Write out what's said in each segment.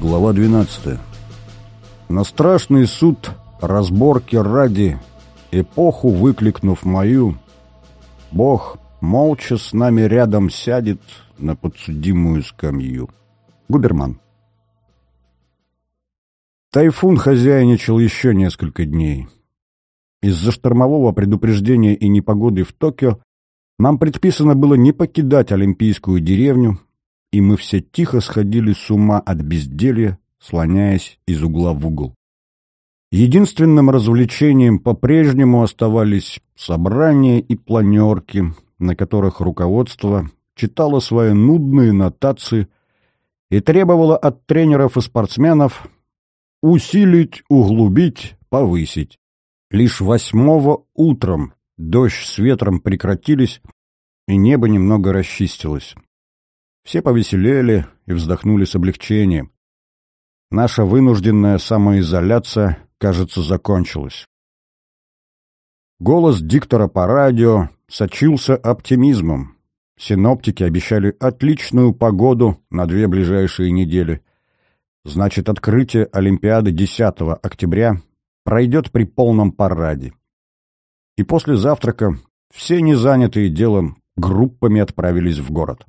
Глава 12. На страшный суд разборки ради, эпоху выкликнув мою, Бог молча с нами рядом сядет на подсудимую скамью. Губерман. Тайфун хозяйничал еще несколько дней. Из-за штормового предупреждения и непогоды в Токио нам предписано было не покидать Олимпийскую деревню, и мы все тихо сходили с ума от безделья, слоняясь из угла в угол. Единственным развлечением по-прежнему оставались собрания и планерки, на которых руководство читало свои нудные нотации и требовало от тренеров и спортсменов усилить, углубить, повысить. Лишь восьмого утром дождь с ветром прекратились, и небо немного расчистилось. Все повеселели и вздохнули с облегчением. Наша вынужденная самоизоляция, кажется, закончилась. Голос диктора по радио сочился оптимизмом. Синоптики обещали отличную погоду на две ближайшие недели. Значит, открытие Олимпиады 10 октября пройдет при полном параде. И после завтрака все незанятые делом группами отправились в город.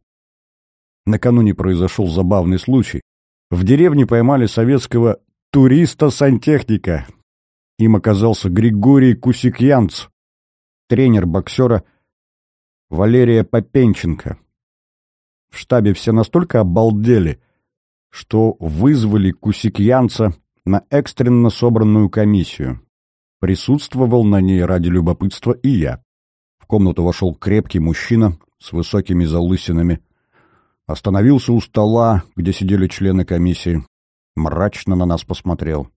Накануне произошел забавный случай. В деревне поймали советского туриста-сантехника. Им оказался Григорий Кусикьянц, тренер боксера Валерия Попенченко. В штабе все настолько обалдели, что вызвали Кусикьянца на экстренно собранную комиссию. Присутствовал на ней ради любопытства и я. В комнату вошел крепкий мужчина с высокими залысинами, Остановился у стола, где сидели члены комиссии. Мрачно на нас посмотрел.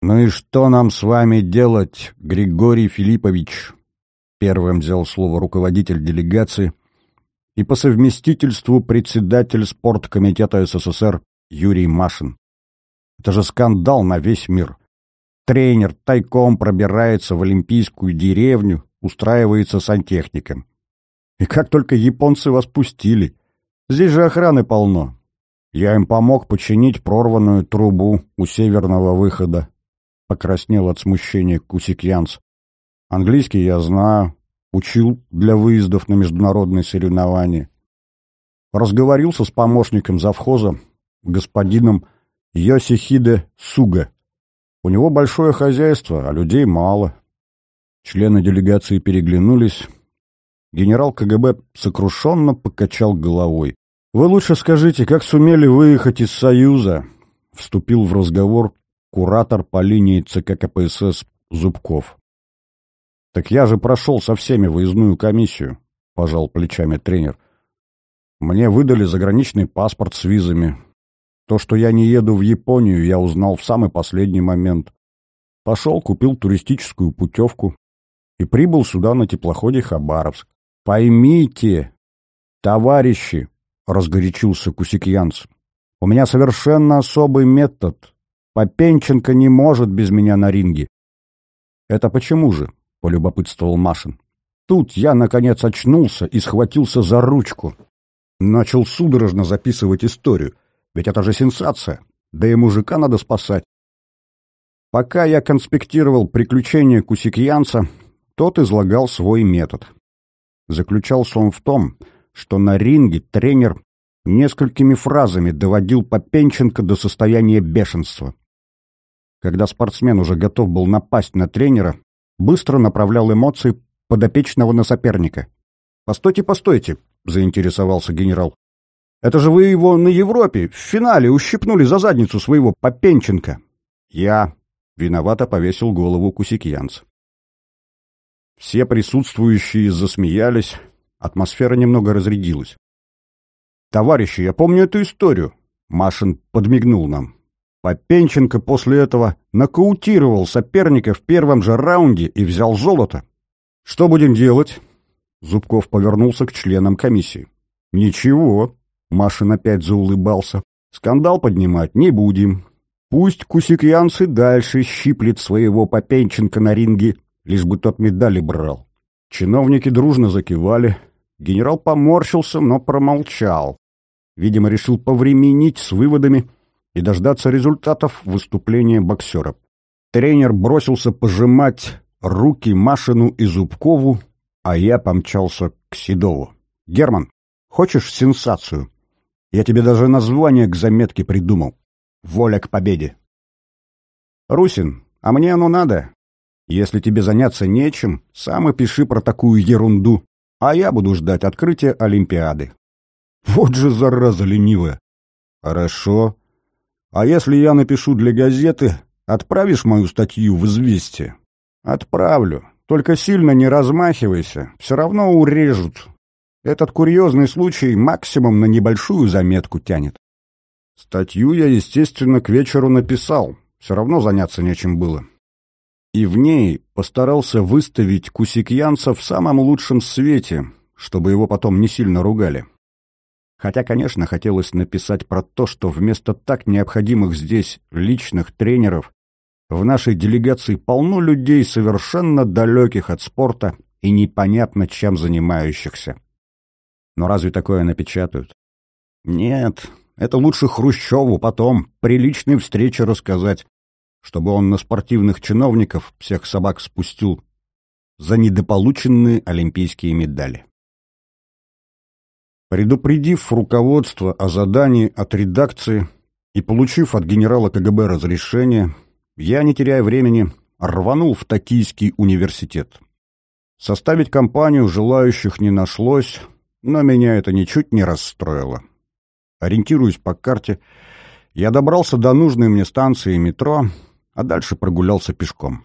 «Ну и что нам с вами делать, Григорий Филиппович?» Первым взял слово руководитель делегации и по совместительству председатель спорткомитета СССР Юрий Машин. Это же скандал на весь мир. Тренер тайком пробирается в олимпийскую деревню, устраивается сантехником. И как только японцы вас пустили — Здесь же охраны полно. Я им помог починить прорванную трубу у северного выхода. Покраснел от смущения Кусикьянс. Английский я знаю, учил для выездов на международные соревнования. Разговорился с помощником завхоза, господином Йосихиде Суга. У него большое хозяйство, а людей мало. Члены делегации переглянулись. Генерал КГБ сокрушенно покачал головой. «Вы лучше скажите, как сумели выехать из Союза?» Вступил в разговор куратор по линии ЦК КПСС Зубков. «Так я же прошел со всеми выездную комиссию», — пожал плечами тренер. «Мне выдали заграничный паспорт с визами. То, что я не еду в Японию, я узнал в самый последний момент. Пошел, купил туристическую путевку и прибыл сюда на теплоходе Хабаровск. Поймите, товарищи, — разгорячился Кусикьянц. «У меня совершенно особый метод. Попенченко не может без меня на ринге». «Это почему же?» — полюбопытствовал Машин. Тут я, наконец, очнулся и схватился за ручку. Начал судорожно записывать историю. Ведь это же сенсация. Да и мужика надо спасать. Пока я конспектировал приключения Кусикьянца, тот излагал свой метод. Заключался он в том, что на ринге тренер несколькими фразами доводил Попенченко до состояния бешенства. Когда спортсмен уже готов был напасть на тренера, быстро направлял эмоции подопечного на соперника. «Постойте, постойте», — заинтересовался генерал. «Это же вы его на Европе, в финале, ущипнули за задницу своего Попенченко». «Я», — виновато повесил голову Кусикьянц. Все присутствующие засмеялись, Атмосфера немного разрядилась. «Товарищи, я помню эту историю», — Машин подмигнул нам. Попенченко после этого нокаутировал соперника в первом же раунде и взял золото. «Что будем делать?» Зубков повернулся к членам комиссии. «Ничего», — Машин опять заулыбался. «Скандал поднимать не будем. Пусть Кусикьянцы дальше щиплет своего Попенченко на ринге, лишь бы тот медали брал». Чиновники дружно закивали, Генерал поморщился, но промолчал. Видимо, решил повременить с выводами и дождаться результатов выступления боксера. Тренер бросился пожимать руки Машину и Зубкову, а я помчался к Седову. «Герман, хочешь сенсацию? Я тебе даже название к заметке придумал. Воля к победе». «Русин, а мне оно надо. Если тебе заняться нечем, сам и пиши про такую ерунду, а я буду ждать открытия Олимпиады». «Вот же зараза ленивая!» «Хорошо. А если я напишу для газеты, отправишь мою статью в «Известие»?» «Отправлю. Только сильно не размахивайся. Все равно урежут. Этот курьезный случай максимум на небольшую заметку тянет». Статью я, естественно, к вечеру написал. Все равно заняться нечем было. И в ней постарался выставить Кусикьянца в самом лучшем свете, чтобы его потом не сильно ругали. Хотя, конечно, хотелось написать про то, что вместо так необходимых здесь личных тренеров в нашей делегации полно людей, совершенно далеких от спорта и непонятно чем занимающихся. Но разве такое напечатают? Нет, это лучше Хрущеву потом при личной встрече рассказать, чтобы он на спортивных чиновников всех собак спустил за недополученные олимпийские медали. Предупредив руководство о задании от редакции и получив от генерала КГБ разрешение, я, не теряя времени, рванул в Токийский университет. Составить компанию желающих не нашлось, но меня это ничуть не расстроило. Ориентируясь по карте, я добрался до нужной мне станции метро, а дальше прогулялся пешком.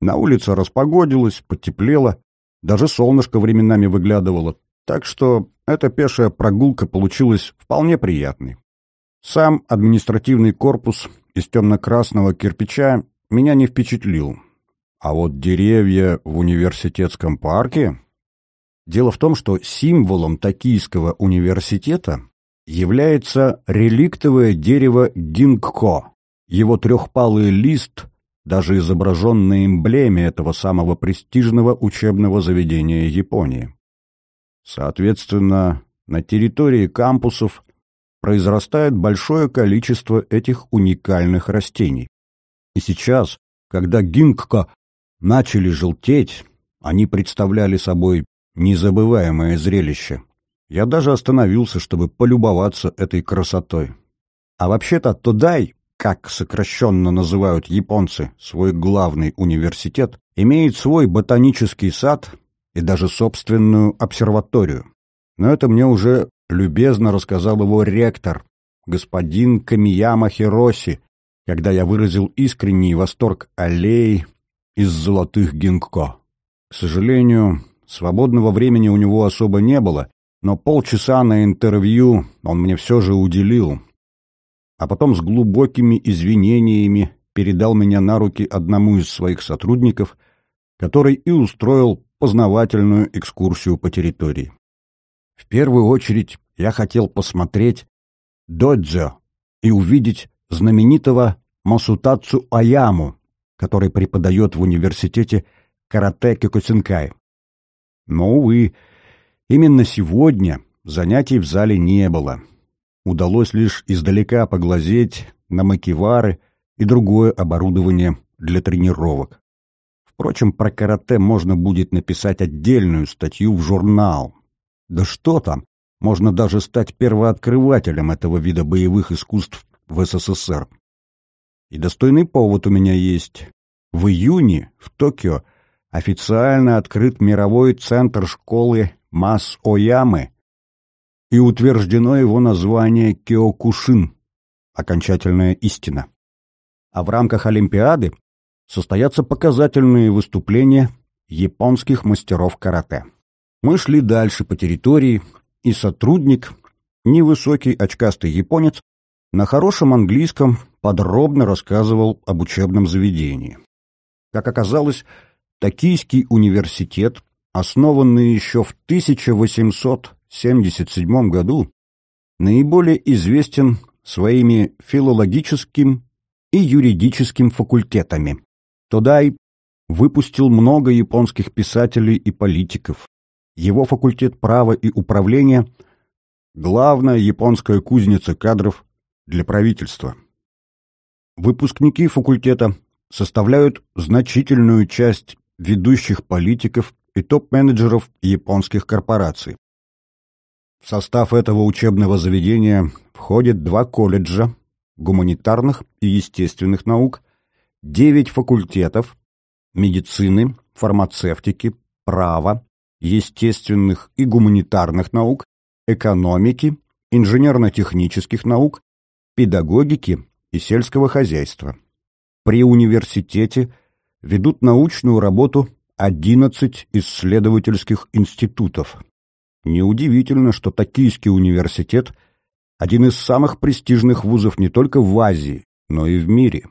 На улице распогодилось, потеплело, даже солнышко временами выглядывало, так что эта пешая прогулка получилась вполне приятной. Сам административный корпус из темно-красного кирпича меня не впечатлил. А вот деревья в университетском парке... Дело в том, что символом Токийского университета является реликтовое дерево гингко. Его трехпалый лист даже изображен на эмблеме этого самого престижного учебного заведения Японии. Соответственно, на территории кампусов произрастает большое количество этих уникальных растений. И сейчас, когда гингка начали желтеть, они представляли собой незабываемое зрелище. Я даже остановился, чтобы полюбоваться этой красотой. А вообще-то Тодай, как сокращенно называют японцы свой главный университет, имеет свой ботанический сад и даже собственную обсерваторию. Но это мне уже любезно рассказал его ректор, господин Камияма Хироси, когда я выразил искренний восторг аллей из золотых гинко. К сожалению, свободного времени у него особо не было, но полчаса на интервью он мне все же уделил. А потом с глубокими извинениями передал меня на руки одному из своих сотрудников, который и устроил познавательную экскурсию по территории. В первую очередь я хотел посмотреть додзё и увидеть знаменитого Масутацу Аяму, который преподает в университете карате Кикусинкай. Но, увы, именно сегодня занятий в зале не было. Удалось лишь издалека поглазеть на макивары и другое оборудование для тренировок. Впрочем, про карате можно будет написать отдельную статью в журнал. Да что там, можно даже стать первооткрывателем этого вида боевых искусств в СССР. И достойный повод у меня есть. В июне в Токио официально открыт мировой центр школы Мас Оямы и утверждено его название Киокушин – окончательная истина. А в рамках Олимпиады состоятся показательные выступления японских мастеров карате. Мы шли дальше по территории, и сотрудник, невысокий очкастый японец, на хорошем английском подробно рассказывал об учебном заведении. Как оказалось, Токийский университет, основанный еще в 1877 году, наиболее известен своими филологическим и юридическим факультетами. Тодай выпустил много японских писателей и политиков. Его факультет права и управления – главная японская кузница кадров для правительства. выпускники факультета составляют значительную часть ведущих политиков и топ-менеджеров японских корпораций. В состав этого учебного заведения входят два колледжа гуманитарных и естественных наук, девять факультетов медицины, фармацевтики, права, естественных и гуманитарных наук, экономики, инженерно-технических наук, педагогики и сельского хозяйства. При университете ведут научную работу 11 исследовательских институтов. Неудивительно, что Токийский университет – один из самых престижных вузов не только в Азии, но и в мире.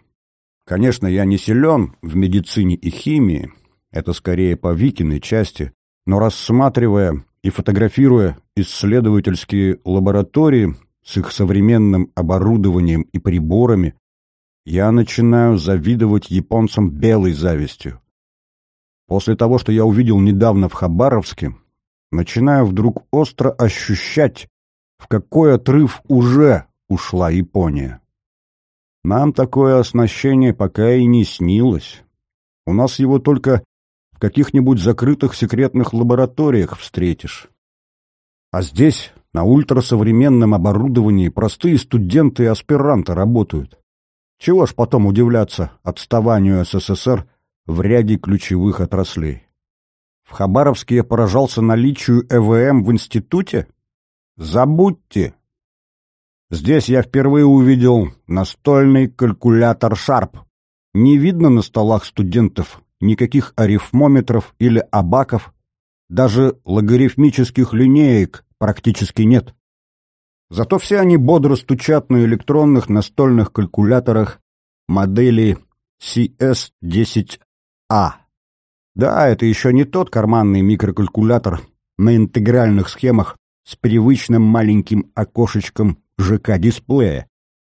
Конечно, я не силен в медицине и химии, это скорее по Викиной части, но рассматривая и фотографируя исследовательские лаборатории с их современным оборудованием и приборами, я начинаю завидовать японцам белой завистью. После того, что я увидел недавно в Хабаровске, начинаю вдруг остро ощущать, в какой отрыв уже ушла Япония. Нам такое оснащение пока и не снилось. У нас его только в каких-нибудь закрытых секретных лабораториях встретишь. А здесь, на ультрасовременном оборудовании, простые студенты и аспиранты работают. Чего ж потом удивляться отставанию СССР в ряде ключевых отраслей? В Хабаровске я поражался наличию ЭВМ в институте? Забудьте! Здесь я впервые увидел настольный калькулятор Sharp. Не видно на столах студентов никаких арифмометров или абаков, даже логарифмических линеек практически нет. Зато все они бодро стучат на электронных настольных калькуляторах модели CS10A. Да, это еще не тот карманный микрокалькулятор на интегральных схемах с привычным маленьким окошечком ЖК-дисплея.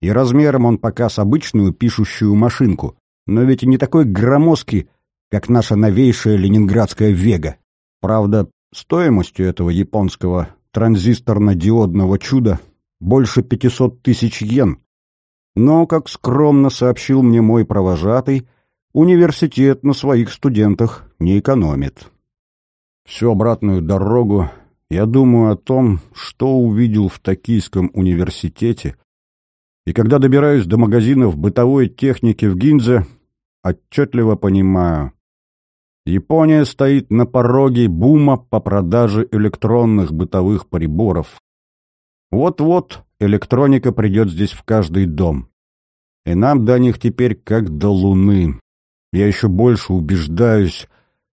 И размером он пока с обычную пишущую машинку, но ведь и не такой громоздкий, как наша новейшая ленинградская «Вега». Правда, стоимостью этого японского транзисторно-диодного чуда больше 500 тысяч йен. Но, как скромно сообщил мне мой провожатый, университет на своих студентах не экономит. Всю обратную дорогу я думаю о том, что увидел в Токийском университете, и когда добираюсь до магазинов бытовой техники в Гинзе, отчетливо понимаю, Япония стоит на пороге бума по продаже электронных бытовых приборов. Вот-вот электроника придет здесь в каждый дом. И нам до них теперь как до луны. Я еще больше убеждаюсь,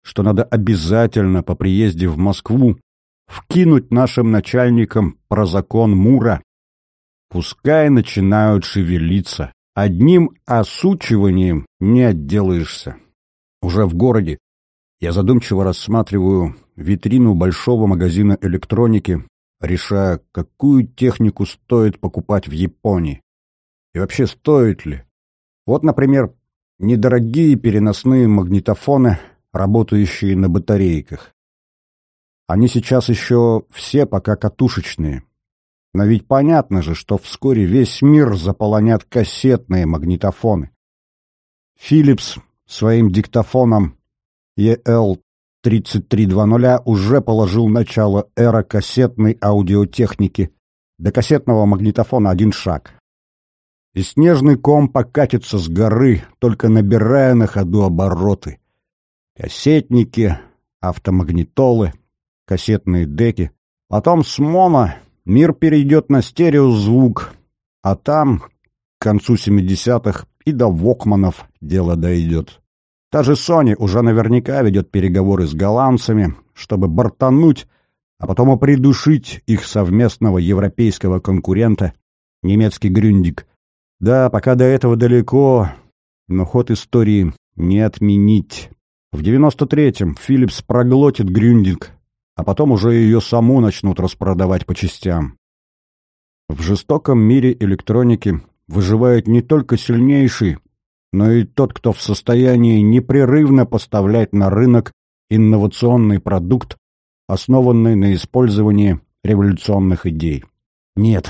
что надо обязательно по приезде в Москву вкинуть нашим начальникам про закон Мура. Пускай начинают шевелиться. Одним осучиванием не отделаешься. Уже в городе я задумчиво рассматриваю витрину большого магазина электроники, решая, какую технику стоит покупать в Японии. И вообще стоит ли? Вот, например, недорогие переносные магнитофоны, работающие на батарейках. Они сейчас еще все пока катушечные. Но ведь понятно же, что вскоре весь мир заполонят кассетные магнитофоны. Philips своим диктофоном EL-3320 уже положил начало эра кассетной аудиотехники. До кассетного магнитофона один шаг. И снежный ком покатится с горы, только набирая на ходу обороты. Кассетники, автомагнитолы, кассетные деки. Потом с моно мир перейдет на стереозвук, а там, к концу 70-х, и до вокманов дело дойдет. Та же Sony уже наверняка ведет переговоры с голландцами, чтобы бортануть, а потом и придушить их совместного европейского конкурента, немецкий Грюндик. Да, пока до этого далеко, но ход истории не отменить. В 93-м Philips проглотит Грюндик, а потом уже ее саму начнут распродавать по частям. В жестоком мире электроники выживает не только сильнейший, но и тот, кто в состоянии непрерывно поставлять на рынок инновационный продукт, основанный на использовании революционных идей. Нет,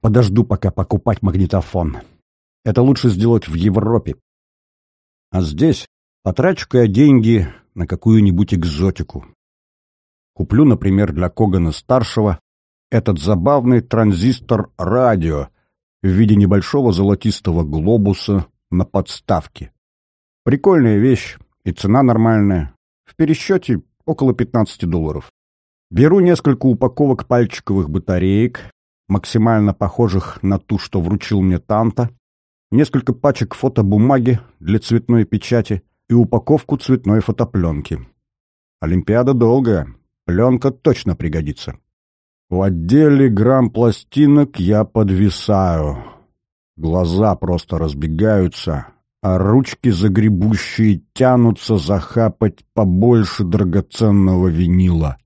подожду пока покупать магнитофон. Это лучше сделать в Европе. А здесь потрачу-ка я деньги на какую-нибудь экзотику. Куплю, например, для Когана-старшего этот забавный транзистор-радио в виде небольшого золотистого глобуса на подставке. Прикольная вещь и цена нормальная. В пересчете около 15 долларов. Беру несколько упаковок пальчиковых батареек, максимально похожих на ту, что вручил мне Танта, несколько пачек фотобумаги для цветной печати и упаковку цветной фотопленки. Олимпиада долгая, пленка точно пригодится. В отделе грамм пластинок я подвисаю. Глаза просто разбегаются, а ручки загребущие тянутся захапать побольше драгоценного винила.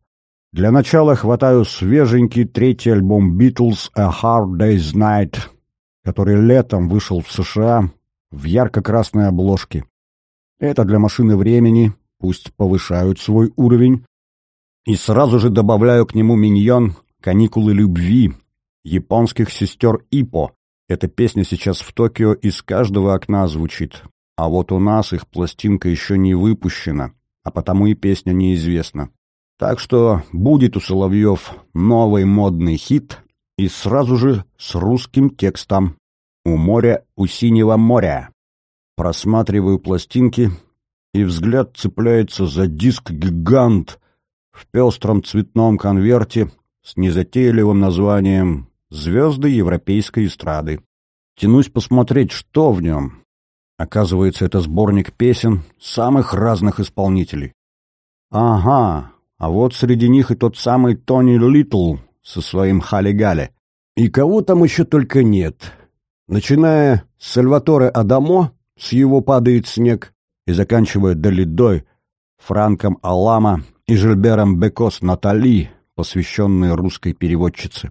Для начала хватаю свеженький третий альбом Beatles «A Hard Day's Night», который летом вышел в США в ярко-красной обложке. Это для машины времени, пусть повышают свой уровень. И сразу же добавляю к нему миньон «Каникулы любви» японских сестер Ипо. Эта песня сейчас в Токио из каждого окна звучит. А вот у нас их пластинка еще не выпущена, а потому и песня неизвестна. Так что будет у Соловьев новый модный хит и сразу же с русским текстом «У моря, у синего моря». Просматриваю пластинки, и взгляд цепляется за диск-гигант в пестром цветном конверте с незатейливым названием «Звезды европейской эстрады». Тянусь посмотреть, что в нем. Оказывается, это сборник песен самых разных исполнителей. Ага, а вот среди них и тот самый Тони Литл со своим Хали-Гале. И кого там еще только нет. Начиная с Сальваторе Адамо, с его «Падает снег», и заканчивая Долидой, Франком Алама и Жильбером Бекос Натали, посвященные русской переводчице.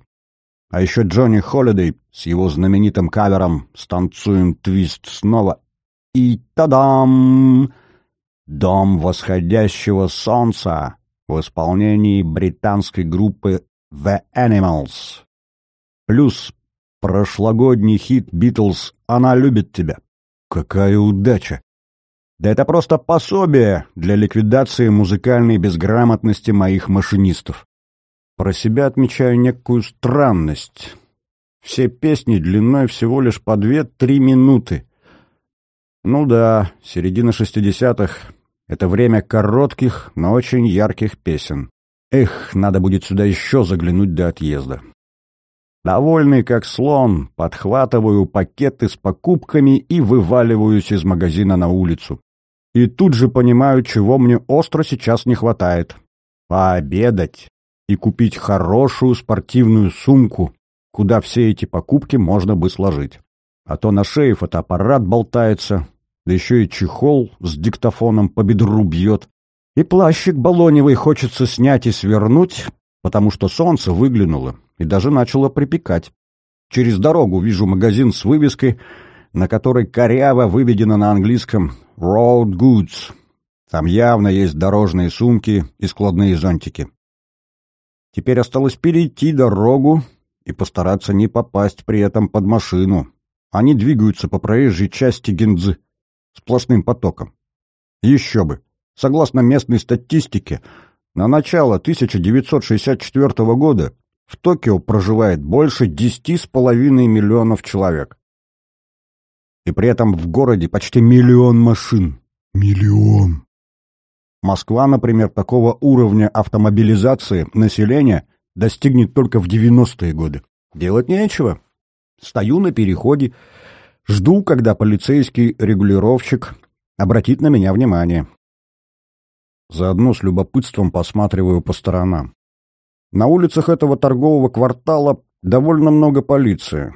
А еще Джонни Холидей с его знаменитым кавером «Станцуем твист снова» и тадам! «Дом восходящего солнца» в исполнении британской группы The Animals. Плюс прошлогодний хит «Битлз» «Она любит тебя». Какая удача! Да это просто пособие для ликвидации музыкальной безграмотности моих машинистов. Про себя отмечаю некую странность. Все песни длиной всего лишь по две-три минуты. Ну да, середина шестидесятых — это время коротких, но очень ярких песен. Эх, надо будет сюда еще заглянуть до отъезда. Довольный как слон, подхватываю пакеты с покупками и вываливаюсь из магазина на улицу. И тут же понимаю, чего мне остро сейчас не хватает. Пообедать и купить хорошую спортивную сумку, куда все эти покупки можно бы сложить. А то на шее фотоаппарат болтается, да еще и чехол с диктофоном по бедру бьет. И плащик баллоневый хочется снять и свернуть, потому что солнце выглянуло и даже начало припекать. Через дорогу вижу магазин с вывеской, на которой коряво выведено на английском Road Goods. Там явно есть дорожные сумки и складные зонтики. Теперь осталось перейти дорогу и постараться не попасть при этом под машину. Они двигаются по проезжей части Гинзы сплошным потоком. Еще бы. Согласно местной статистике, на начало 1964 года в Токио проживает больше 10,5 миллионов человек. И при этом в городе почти миллион машин. Миллион. Москва, например, такого уровня автомобилизации населения достигнет только в 90-е годы. Делать нечего. Стою на переходе, жду, когда полицейский регулировщик обратит на меня внимание. Заодно с любопытством посматриваю по сторонам. На улицах этого торгового квартала довольно много полиции.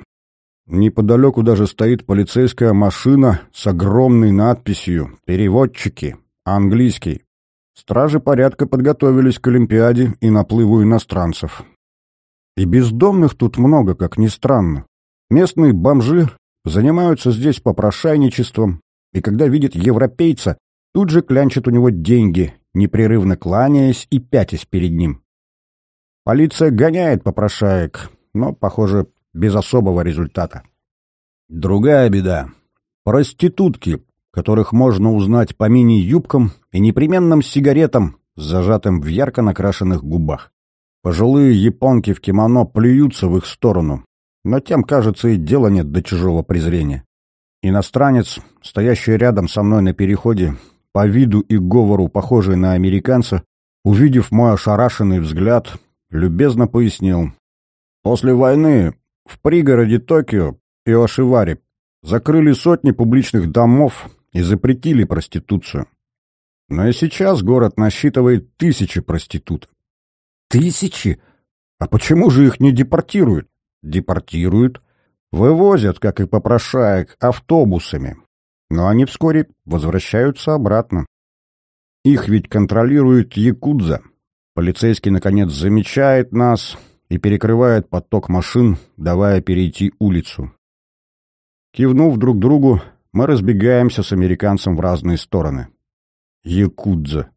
Неподалеку даже стоит полицейская машина с огромной надписью «Переводчики. Английский». Стражи порядка подготовились к Олимпиаде и наплыву иностранцев. И бездомных тут много, как ни странно. Местные бомжи занимаются здесь попрошайничеством, и когда видят европейца, тут же клянчат у него деньги, непрерывно кланяясь и пятясь перед ним. Полиция гоняет попрошаек, но, похоже, без особого результата. Другая беда — проститутки, которых можно узнать по мини-юбкам и непременным сигаретам, зажатым в ярко накрашенных губах. Пожилые японки в кимоно плюются в их сторону, но тем, кажется, и дела нет до чужого презрения. Иностранец, стоящий рядом со мной на переходе, по виду и говору похожий на американца, увидев мой ошарашенный взгляд, любезно пояснил. После войны в пригороде Токио и Ошивари закрыли сотни публичных домов и запретили проституцию. Но и сейчас город насчитывает тысячи проституток. Тысячи? А почему же их не депортируют? Депортируют. Вывозят, как и попрошаек, автобусами. Но они вскоре возвращаются обратно. Их ведь контролирует Якудза. Полицейский, наконец, замечает нас и перекрывает поток машин, давая перейти улицу. Кивнув друг другу, мы разбегаемся с американцем в разные стороны. Якудза.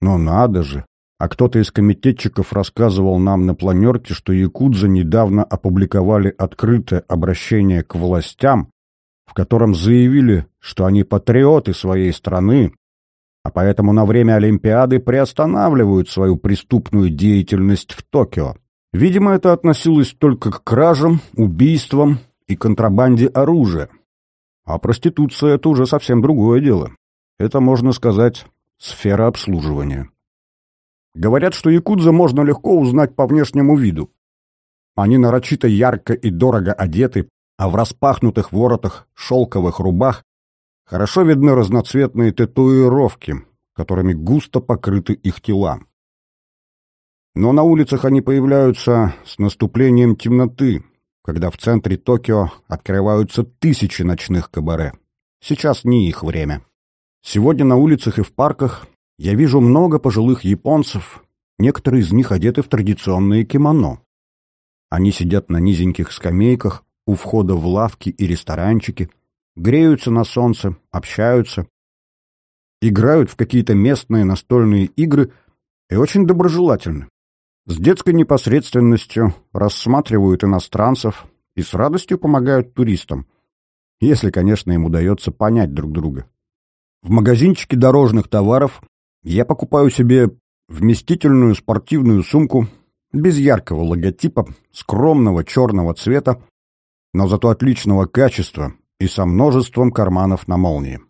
Но надо же! А кто-то из комитетчиков рассказывал нам на планерке, что якудза недавно опубликовали открытое обращение к властям, в котором заявили, что они патриоты своей страны, а поэтому на время Олимпиады приостанавливают свою преступную деятельность в Токио. Видимо, это относилось только к кражам, убийствам и контрабанде оружия. А проституция — это уже совсем другое дело. Это, можно сказать, сфера обслуживания. Говорят, что якудза можно легко узнать по внешнему виду. Они нарочито ярко и дорого одеты, а в распахнутых воротах шелковых рубах хорошо видны разноцветные татуировки, которыми густо покрыты их тела. Но на улицах они появляются с наступлением темноты, когда в центре Токио открываются тысячи ночных кабаре. Сейчас не их время. Сегодня на улицах и в парках я вижу много пожилых японцев, некоторые из них одеты в традиционные кимоно. Они сидят на низеньких скамейках у входа в лавки и ресторанчики, греются на солнце, общаются, играют в какие-то местные настольные игры и очень доброжелательны. С детской непосредственностью рассматривают иностранцев и с радостью помогают туристам, если, конечно, им удается понять друг друга. В магазинчике дорожных товаров я покупаю себе вместительную спортивную сумку без яркого логотипа, скромного черного цвета, но зато отличного качества и со множеством карманов на молнии.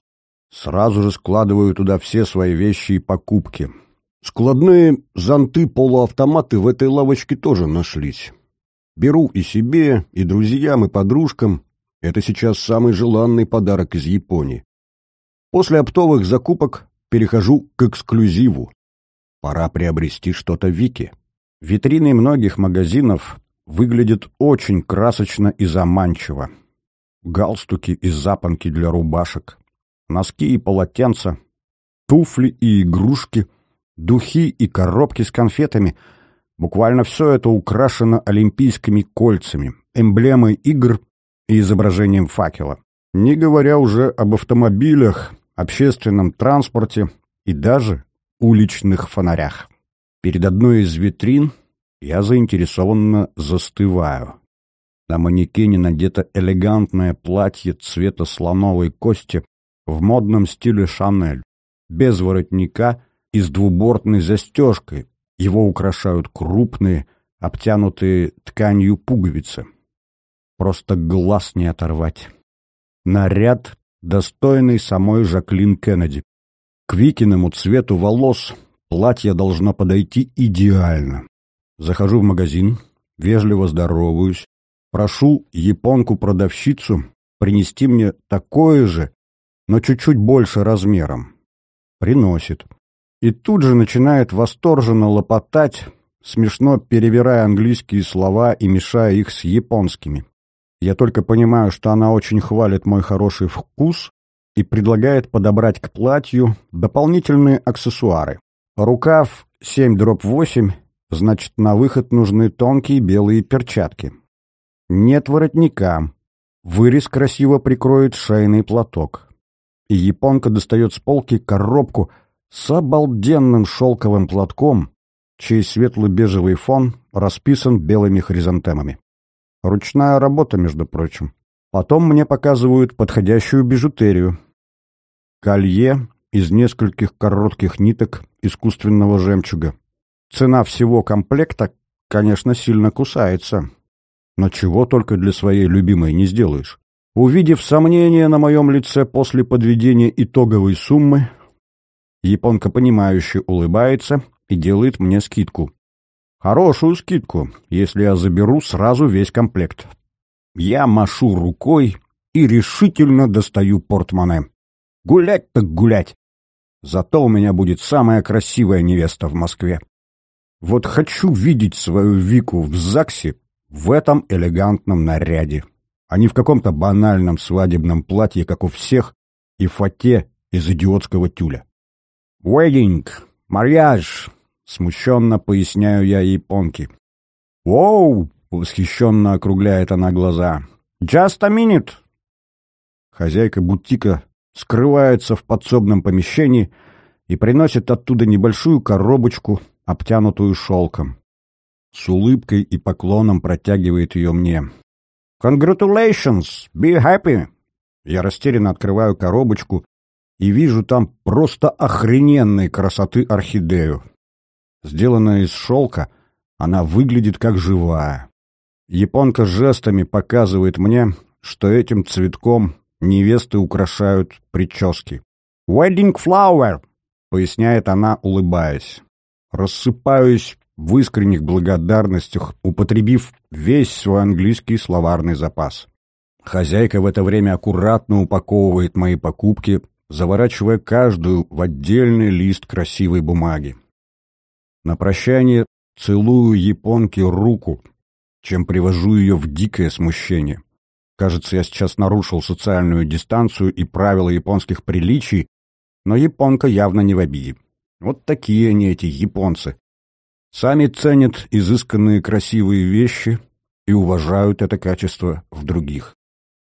Сразу же складываю туда все свои вещи и покупки. Складные зонты-полуавтоматы в этой лавочке тоже нашлись. Беру и себе, и друзьям, и подружкам. Это сейчас самый желанный подарок из Японии. После оптовых закупок перехожу к эксклюзиву. Пора приобрести что-то Вики. Витрины многих магазинов выглядят очень красочно и заманчиво. Галстуки и запонки для рубашек, носки и полотенца, туфли и игрушки, духи и коробки с конфетами. Буквально все это украшено олимпийскими кольцами, эмблемой игр и изображением факела. Не говоря уже об автомобилях, общественном транспорте и даже уличных фонарях. Перед одной из витрин я заинтересованно застываю. На манекене надето элегантное платье цвета слоновой кости в модном стиле Шанель, без воротника и с двубортной застежкой. Его украшают крупные, обтянутые тканью пуговицы. Просто глаз не оторвать. Наряд, достойный самой Жаклин Кеннеди. К Викиному цвету волос платье должно подойти идеально. Захожу в магазин, вежливо здороваюсь, прошу японку-продавщицу принести мне такое же, но чуть-чуть больше размером. Приносит. И тут же начинает восторженно лопотать, смешно перевирая английские слова и мешая их с японскими. Я только понимаю, что она очень хвалит мой хороший вкус и предлагает подобрать к платью дополнительные аксессуары. Рукав 7 дробь 8, значит, на выход нужны тонкие белые перчатки. Нет воротника. Вырез красиво прикроет шейный платок. И японка достает с полки коробку с обалденным шелковым платком, чей светло-бежевый фон расписан белыми хризантемами. Ручная работа, между прочим. Потом мне показывают подходящую бижутерию. Колье из нескольких коротких ниток искусственного жемчуга. Цена всего комплекта, конечно, сильно кусается. Но чего только для своей любимой не сделаешь. Увидев сомнение на моем лице после подведения итоговой суммы, японка понимающе улыбается и делает мне скидку. Хорошую скидку, если я заберу сразу весь комплект. Я машу рукой и решительно достаю портмоне. Гулять так гулять. Зато у меня будет самая красивая невеста в Москве. Вот хочу видеть свою Вику в ЗАГСе в этом элегантном наряде, а не в каком-то банальном свадебном платье, как у всех, и фате из идиотского тюля. «Уэддинг! Марьяж!» Смущенно поясняю я японке. «Воу!» — восхищенно округляет она глаза. «Just a minute!» Хозяйка бутика скрывается в подсобном помещении и приносит оттуда небольшую коробочку, обтянутую шелком. С улыбкой и поклоном протягивает ее мне. «Congratulations! Be happy!» Я растерянно открываю коробочку и вижу там просто охрененной красоты орхидею. Сделанная из шелка, она выглядит как живая. Японка жестами показывает мне, что этим цветком невесты украшают прически. «Wedding flower!» — поясняет она, улыбаясь. Рассыпаюсь в искренних благодарностях, употребив весь свой английский словарный запас. Хозяйка в это время аккуратно упаковывает мои покупки, заворачивая каждую в отдельный лист красивой бумаги. На прощание целую японке руку, чем привожу ее в дикое смущение. Кажется, я сейчас нарушил социальную дистанцию и правила японских приличий, но японка явно не в обиде. Вот такие они, эти японцы. Сами ценят изысканные красивые вещи и уважают это качество в других.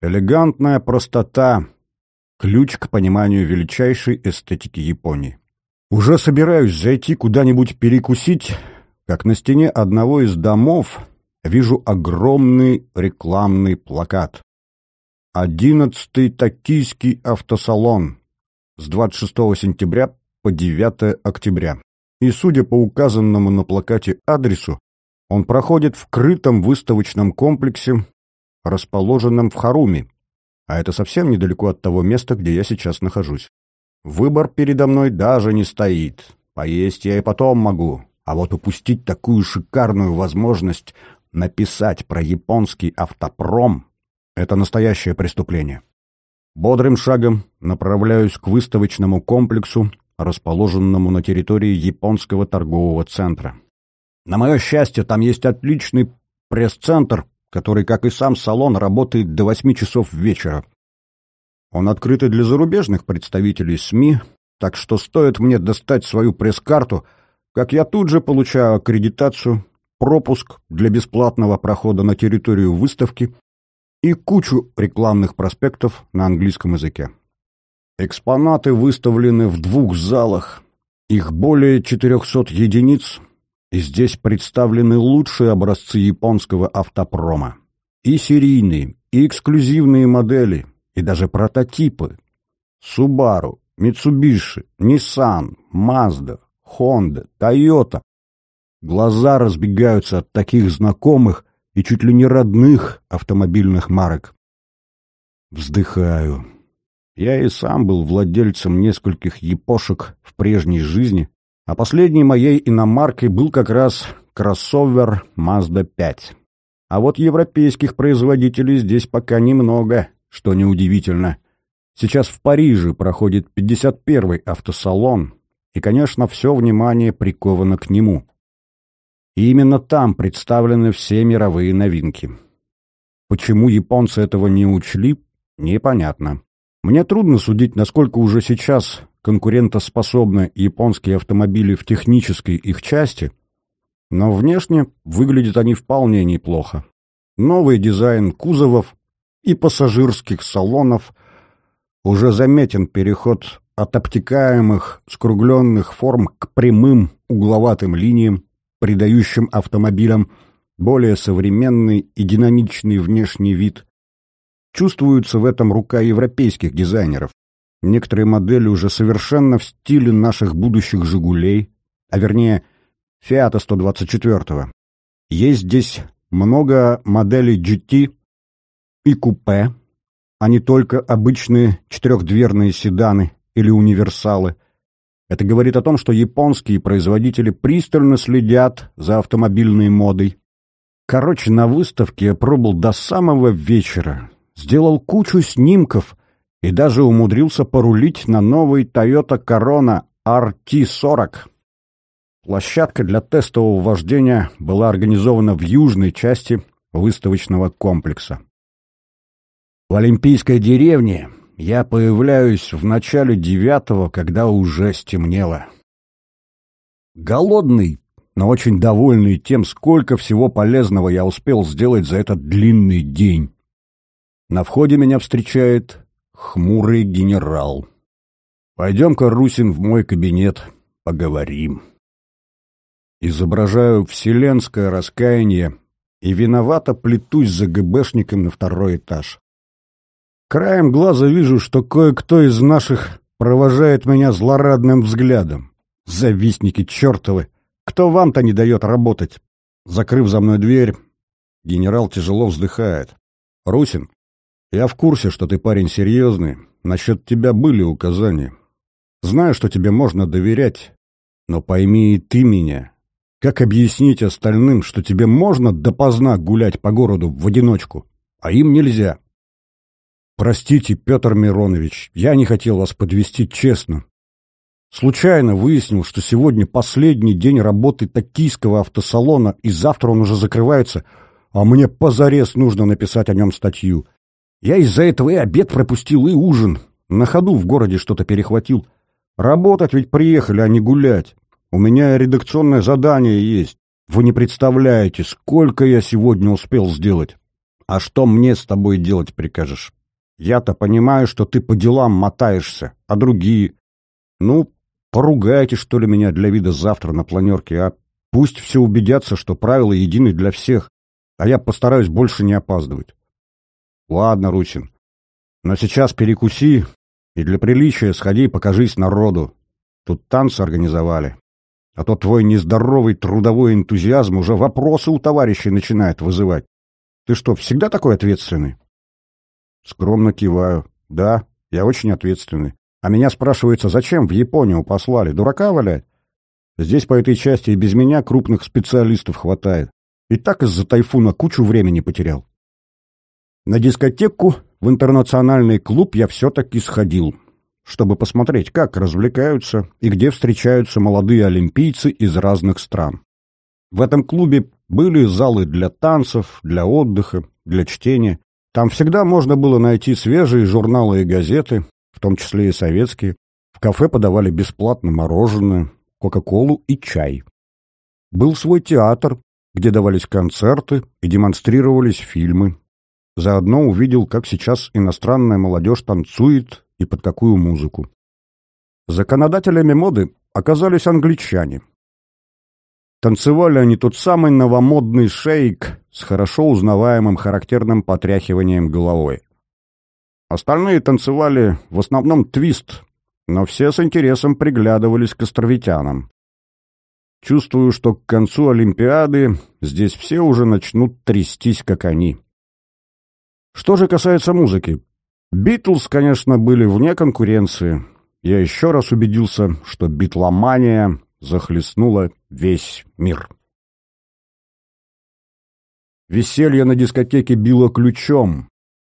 Элегантная простота — ключ к пониманию величайшей эстетики Японии. Уже собираюсь зайти куда-нибудь перекусить, как на стене одного из домов вижу огромный рекламный плакат. «Одиннадцатый токийский автосалон» с 26 сентября по 9 октября. И, судя по указанному на плакате адресу, он проходит в крытом выставочном комплексе, расположенном в Харуми, а это совсем недалеко от того места, где я сейчас нахожусь. Выбор передо мной даже не стоит. Поесть я и потом могу. А вот упустить такую шикарную возможность написать про японский автопром — это настоящее преступление. Бодрым шагом направляюсь к выставочному комплексу, расположенному на территории японского торгового центра. На мое счастье, там есть отличный пресс-центр, который, как и сам салон, работает до восьми часов вечера. Он открыт для зарубежных представителей СМИ, так что стоит мне достать свою пресс-карту, как я тут же получаю аккредитацию, пропуск для бесплатного прохода на территорию выставки и кучу рекламных проспектов на английском языке. Экспонаты выставлены в двух залах, их более 400 единиц, и здесь представлены лучшие образцы японского автопрома. И серийные, и эксклюзивные модели – и даже прототипы. Subaru, Mitsubishi, Nissan, Mazda, Honda, Toyota. Глаза разбегаются от таких знакомых и чуть ли не родных автомобильных марок. Вздыхаю. Я и сам был владельцем нескольких япошек в прежней жизни, а последней моей иномаркой был как раз кроссовер Mazda 5. А вот европейских производителей здесь пока немного что неудивительно. Сейчас в Париже проходит 51-й автосалон, и, конечно, все внимание приковано к нему. И именно там представлены все мировые новинки. Почему японцы этого не учли, непонятно. Мне трудно судить, насколько уже сейчас конкурентоспособны японские автомобили в технической их части, но внешне выглядят они вполне неплохо. Новый дизайн кузовов, и пассажирских салонов уже заметен переход от обтекаемых скругленных форм к прямым угловатым линиям, придающим автомобилям более современный и динамичный внешний вид. Чувствуется в этом рука европейских дизайнеров. Некоторые модели уже совершенно в стиле наших будущих «Жигулей», а вернее «Фиата 124». Есть здесь много моделей GT и купе, а не только обычные четырехдверные седаны или универсалы. Это говорит о том, что японские производители пристально следят за автомобильной модой. Короче, на выставке я пробыл до самого вечера, сделал кучу снимков и даже умудрился порулить на новый Toyota Corona RT40. Площадка для тестового вождения была организована в южной части выставочного комплекса. В Олимпийской деревне я появляюсь в начале девятого, когда уже стемнело. Голодный, но очень довольный тем, сколько всего полезного я успел сделать за этот длинный день. На входе меня встречает хмурый генерал. «Пойдем-ка, Русин, в мой кабинет, поговорим». Изображаю вселенское раскаяние и виновато плетусь за ГБшником на второй этаж. Краем глаза вижу, что кое-кто из наших провожает меня злорадным взглядом. Завистники чертовы! Кто вам-то не дает работать? Закрыв за мной дверь, генерал тяжело вздыхает. «Русин, я в курсе, что ты парень серьезный. Насчет тебя были указания. Знаю, что тебе можно доверять. Но пойми и ты меня. Как объяснить остальным, что тебе можно допоздна гулять по городу в одиночку, а им нельзя? Простите, Петр Миронович, я не хотел вас подвести честно. Случайно выяснил, что сегодня последний день работы токийского автосалона, и завтра он уже закрывается, а мне позарез нужно написать о нем статью. Я из-за этого и обед пропустил, и ужин. На ходу в городе что-то перехватил. Работать ведь приехали, а не гулять. У меня редакционное задание есть. Вы не представляете, сколько я сегодня успел сделать. А что мне с тобой делать прикажешь? Я-то понимаю, что ты по делам мотаешься, а другие... Ну, поругайте, что ли, меня для вида завтра на планерке, а пусть все убедятся, что правила едины для всех, а я постараюсь больше не опаздывать. Ладно, Русин, но сейчас перекуси и для приличия сходи и покажись народу. Тут танцы организовали. А то твой нездоровый трудовой энтузиазм уже вопросы у товарищей начинает вызывать. Ты что, всегда такой ответственный? Скромно киваю. Да, я очень ответственный. А меня спрашивается, зачем в Японию послали? Дурака валять? Здесь по этой части и без меня крупных специалистов хватает. И так из-за тайфуна кучу времени потерял. На дискотеку в интернациональный клуб я все-таки сходил, чтобы посмотреть, как развлекаются и где встречаются молодые олимпийцы из разных стран. В этом клубе были залы для танцев, для отдыха, для чтения. Там всегда можно было найти свежие журналы и газеты, в том числе и советские. В кафе подавали бесплатно мороженое, кока-колу и чай. Был свой театр, где давались концерты и демонстрировались фильмы. Заодно увидел, как сейчас иностранная молодежь танцует и под какую музыку. Законодателями моды оказались англичане. Танцевали они тот самый новомодный шейк с хорошо узнаваемым характерным потряхиванием головой. Остальные танцевали в основном твист, но все с интересом приглядывались к островитянам. Чувствую, что к концу Олимпиады здесь все уже начнут трястись, как они. Что же касается музыки, Битлз, конечно, были вне конкуренции. Я еще раз убедился, что битломания захлестнула весь мир. Веселье на дискотеке било ключом.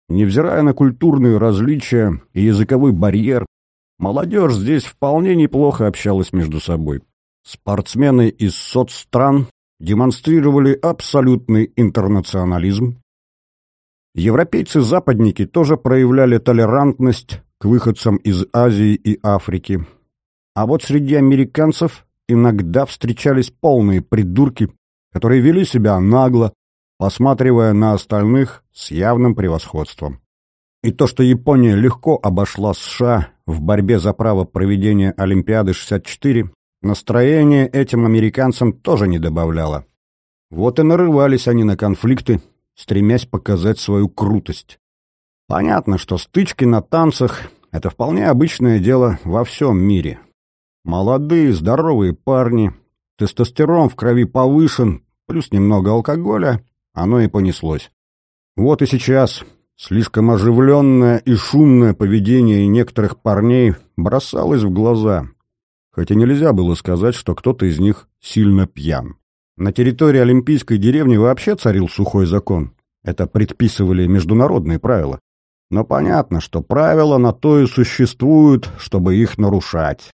Невзирая на культурные различия и языковой барьер, молодежь здесь вполне неплохо общалась между собой. Спортсмены из соцстран демонстрировали абсолютный интернационализм. Европейцы-западники тоже проявляли толерантность к выходцам из Азии и Африки. А вот среди американцев иногда встречались полные придурки, которые вели себя нагло, посматривая на остальных с явным превосходством. И то, что Япония легко обошла США в борьбе за право проведения Олимпиады 64, настроение этим американцам тоже не добавляло. Вот и нарывались они на конфликты, стремясь показать свою крутость. Понятно, что стычки на танцах — это вполне обычное дело во всем мире. Молодые, здоровые парни, тестостерон в крови повышен, плюс немного алкоголя, оно и понеслось. Вот и сейчас слишком оживленное и шумное поведение некоторых парней бросалось в глаза, хотя нельзя было сказать, что кто-то из них сильно пьян. На территории Олимпийской деревни вообще царил сухой закон. Это предписывали международные правила. Но понятно, что правила на то и существуют, чтобы их нарушать.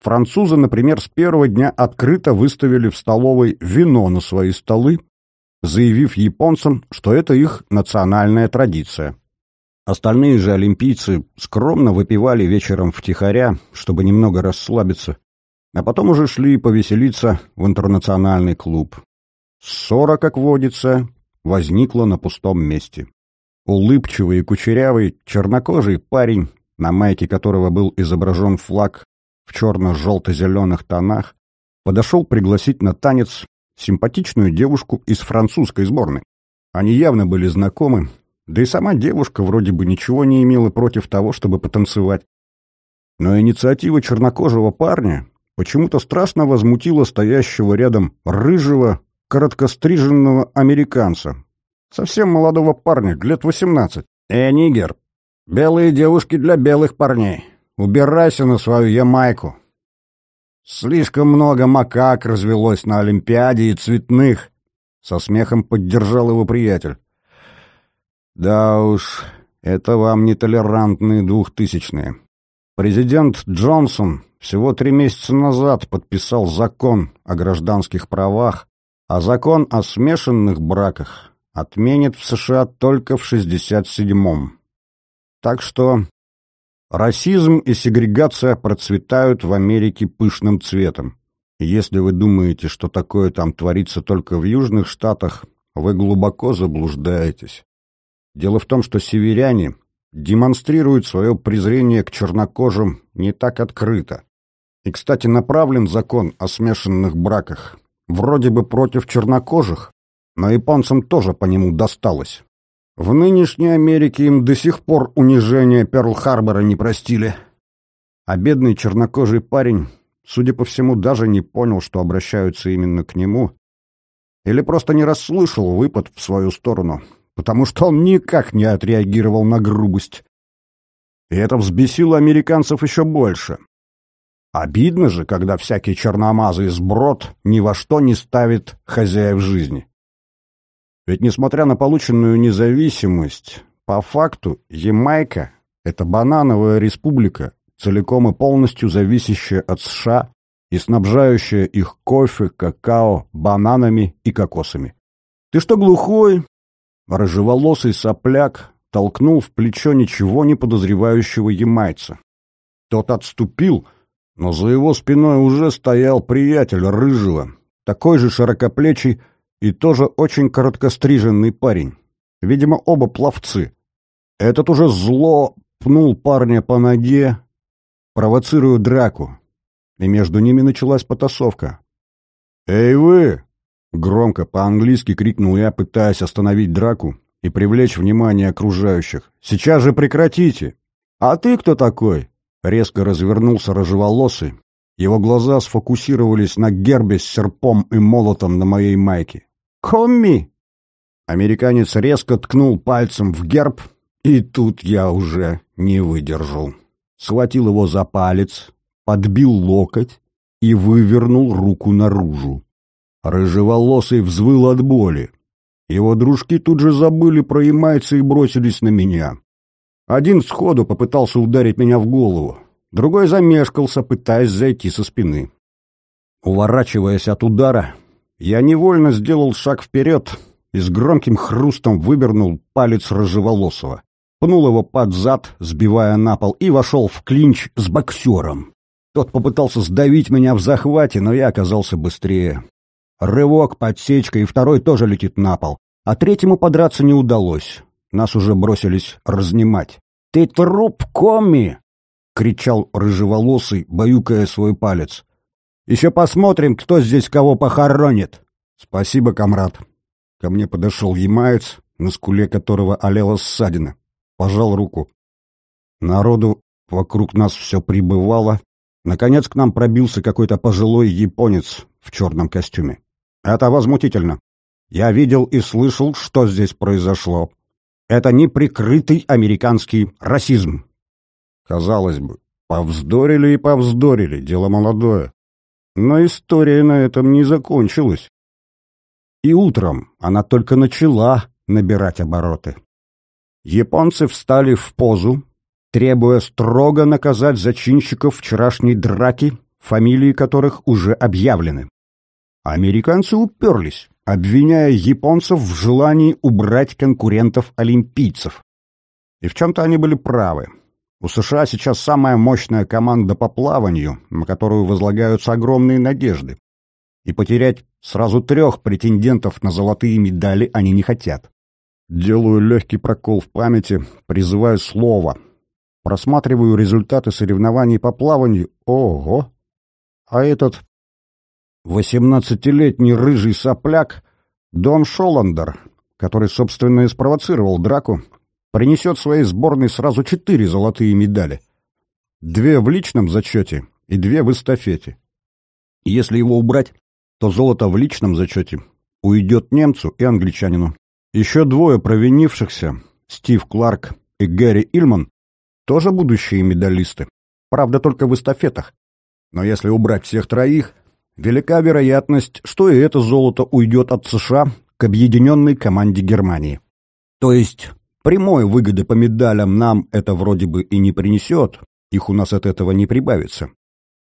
Французы, например, с первого дня открыто выставили в столовой вино на свои столы, заявив японцам, что это их национальная традиция. Остальные же олимпийцы скромно выпивали вечером втихаря, чтобы немного расслабиться, а потом уже шли повеселиться в интернациональный клуб. Ссора, как водится, возникла на пустом месте. Улыбчивый и кучерявый, чернокожий парень, на майке которого был изображен флаг в черно-желто-зеленых тонах, подошел пригласить на танец симпатичную девушку из французской сборной. Они явно были знакомы, да и сама девушка вроде бы ничего не имела против того, чтобы потанцевать. Но инициатива чернокожего парня почему-то страшно возмутила стоящего рядом рыжего, короткостриженного американца. Совсем молодого парня, лет восемнадцать. «Э, нигер, белые девушки для белых парней. Убирайся на свою Ямайку. Слишком много макак развелось на Олимпиаде и цветных. Со смехом поддержал его приятель. Да уж, это вам не толерантные двухтысячные. Президент Джонсон всего три месяца назад подписал закон о гражданских правах, а закон о смешанных браках отменит в США только в 67-м. Так что Расизм и сегрегация процветают в Америке пышным цветом. если вы думаете, что такое там творится только в южных штатах, вы глубоко заблуждаетесь. Дело в том, что северяне демонстрируют свое презрение к чернокожим не так открыто. И, кстати, направлен закон о смешанных браках. Вроде бы против чернокожих, но японцам тоже по нему досталось. В нынешней Америке им до сих пор унижение Перл-Харбора не простили. А бедный чернокожий парень, судя по всему, даже не понял, что обращаются именно к нему, или просто не расслышал выпад в свою сторону, потому что он никак не отреагировал на грубость. И это взбесило американцев еще больше. Обидно же, когда всякий черномазый сброд ни во что не ставит хозяев жизни. Ведь несмотря на полученную независимость, по факту Ямайка — это банановая республика, целиком и полностью зависящая от США и снабжающая их кофе, какао, бананами и кокосами. «Ты что, глухой?» Рыжеволосый сопляк толкнул в плечо ничего не подозревающего ямайца. Тот отступил, но за его спиной уже стоял приятель Рыжего, такой же широкоплечий, и тоже очень короткостриженный парень. Видимо, оба пловцы. Этот уже зло пнул парня по ноге, провоцируя драку. И между ними началась потасовка. «Эй вы!» — громко по-английски крикнул я, пытаясь остановить драку и привлечь внимание окружающих. «Сейчас же прекратите!» «А ты кто такой?» Резко развернулся рыжеволосый, его глаза сфокусировались на гербе с серпом и молотом на моей майке. «Комми!» Американец резко ткнул пальцем в герб, и тут я уже не выдержал. Схватил его за палец, подбил локоть и вывернул руку наружу. Рыжеволосый взвыл от боли. Его дружки тут же забыли про ямайца и бросились на меня. Один сходу попытался ударить меня в голову. Другой замешкался, пытаясь зайти со спины. Уворачиваясь от удара, я невольно сделал шаг вперед и с громким хрустом вывернул палец рыжеволосого. Пнул его под зад, сбивая на пол, и вошел в клинч с боксером. Тот попытался сдавить меня в захвате, но я оказался быстрее. Рывок, подсечка, и второй тоже летит на пол. А третьему подраться не удалось. Нас уже бросились разнимать. «Ты труп, Комми!» — кричал рыжеволосый, баюкая свой палец. «Еще посмотрим, кто здесь кого похоронит!» «Спасибо, комрад!» Ко мне подошел ямаец, на скуле которого олела ссадина. пожал руку. Народу вокруг нас все прибывало. Наконец к нам пробился какой-то пожилой японец в черном костюме. Это возмутительно. Я видел и слышал, что здесь произошло. Это неприкрытый американский расизм. Казалось бы, повздорили и повздорили, дело молодое. Но история на этом не закончилась. И утром она только начала набирать обороты. Японцы встали в позу, требуя строго наказать зачинщиков вчерашней драки, фамилии которых уже объявлены. Американцы уперлись, обвиняя японцев в желании убрать конкурентов-олимпийцев. И в чем-то они были правы. У США сейчас самая мощная команда по плаванию, на которую возлагаются огромные надежды. И потерять сразу трех претендентов на золотые медали они не хотят. Делаю легкий прокол в памяти, призываю слово. Просматриваю результаты соревнований по плаванию. Ого! А этот восемнадцатилетний рыжий сопляк Дон Шоландер, который, собственно, и спровоцировал драку, принесет своей сборной сразу четыре золотые медали. Две в личном зачете и две в эстафете. Если его убрать, то золото в личном зачете уйдет немцу и англичанину. Еще двое провинившихся, Стив Кларк и Гэри Ильман, тоже будущие медалисты. Правда, только в эстафетах. Но если убрать всех троих, велика вероятность, что и это золото уйдет от США к объединенной команде Германии. То есть Прямой выгоды по медалям нам это вроде бы и не принесет, их у нас от этого не прибавится.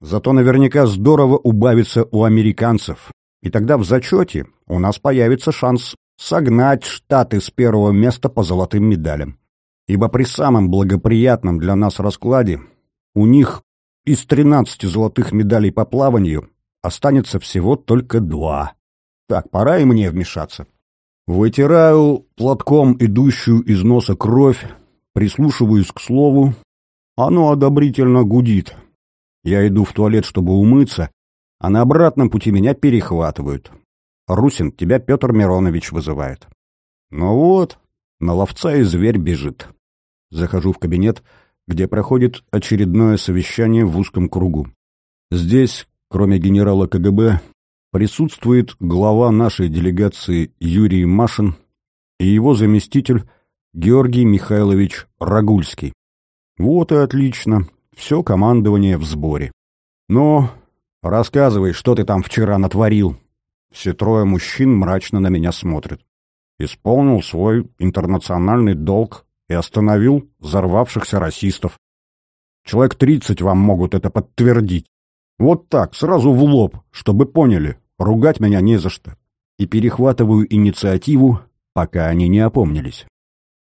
Зато наверняка здорово убавится у американцев, и тогда в зачете у нас появится шанс согнать Штаты с первого места по золотым медалям. Ибо при самом благоприятном для нас раскладе у них из 13 золотых медалей по плаванию останется всего только два. Так, пора и мне вмешаться. Вытираю платком идущую из носа кровь, прислушиваюсь к слову. Оно одобрительно гудит. Я иду в туалет, чтобы умыться, а на обратном пути меня перехватывают. «Русин, тебя Петр Миронович вызывает». Ну вот, на ловца и зверь бежит. Захожу в кабинет, где проходит очередное совещание в узком кругу. Здесь, кроме генерала КГБ, присутствует глава нашей делегации Юрий Машин и его заместитель Георгий Михайлович Рагульский. Вот и отлично, все командование в сборе. Но рассказывай, что ты там вчера натворил. Все трое мужчин мрачно на меня смотрят. Исполнил свой интернациональный долг и остановил взорвавшихся расистов. Человек тридцать вам могут это подтвердить. Вот так, сразу в лоб, чтобы поняли. Ругать меня не за что. И перехватываю инициативу, пока они не опомнились.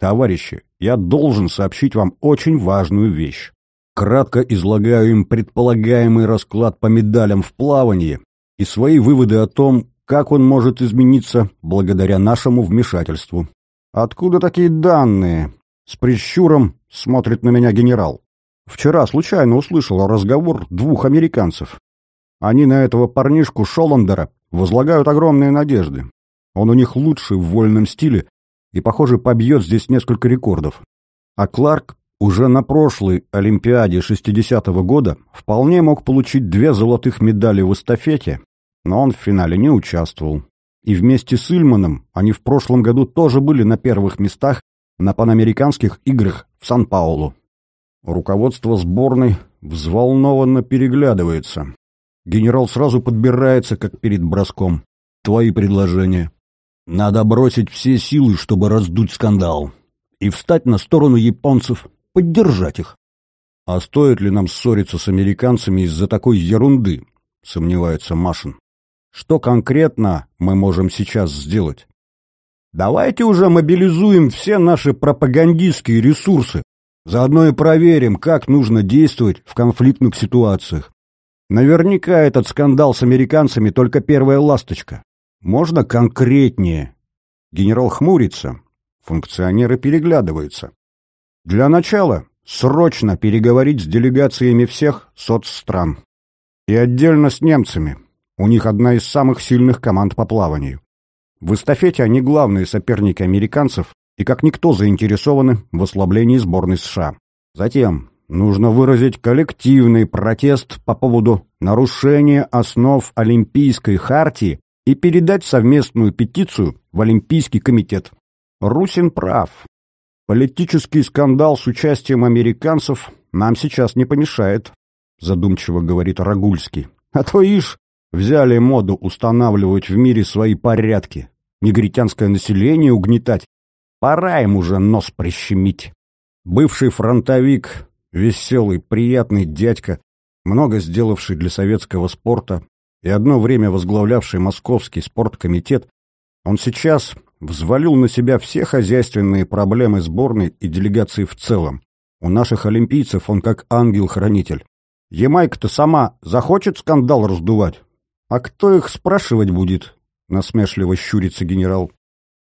Товарищи, я должен сообщить вам очень важную вещь. Кратко излагаю им предполагаемый расклад по медалям в плавании и свои выводы о том, как он может измениться благодаря нашему вмешательству. Откуда такие данные? С прищуром смотрит на меня генерал. Вчера случайно услышал разговор двух американцев. Они на этого парнишку Шоландера возлагают огромные надежды. Он у них лучший в вольном стиле и, похоже, побьет здесь несколько рекордов. А Кларк уже на прошлой Олимпиаде 60-го года вполне мог получить две золотых медали в эстафете, но он в финале не участвовал. И вместе с Ильманом они в прошлом году тоже были на первых местах на панамериканских играх в Сан-Паулу. Руководство сборной взволнованно переглядывается. Генерал сразу подбирается, как перед броском. Твои предложения. Надо бросить все силы, чтобы раздуть скандал. И встать на сторону японцев, поддержать их. А стоит ли нам ссориться с американцами из-за такой ерунды? Сомневается Машин. Что конкретно мы можем сейчас сделать? Давайте уже мобилизуем все наши пропагандистские ресурсы. Заодно и проверим, как нужно действовать в конфликтных ситуациях. Наверняка этот скандал с американцами только первая ласточка. Можно конкретнее? Генерал хмурится. Функционеры переглядываются. Для начала срочно переговорить с делегациями всех соцстран. И отдельно с немцами. У них одна из самых сильных команд по плаванию. В эстафете они главные соперники американцев, и как никто заинтересованы в ослаблении сборной США. Затем нужно выразить коллективный протест по поводу нарушения основ Олимпийской хартии и передать совместную петицию в Олимпийский комитет. Русин прав. Политический скандал с участием американцев нам сейчас не помешает, задумчиво говорит Рагульский. А то ишь, взяли моду устанавливать в мире свои порядки, негритянское население угнетать. Пора им уже нос прищемить. Бывший фронтовик, веселый, приятный дядька, много сделавший для советского спорта и одно время возглавлявший Московский спорткомитет, он сейчас взвалил на себя все хозяйственные проблемы сборной и делегации в целом. У наших олимпийцев он как ангел-хранитель. Ямайка-то сама захочет скандал раздувать. А кто их спрашивать будет? Насмешливо щурится генерал.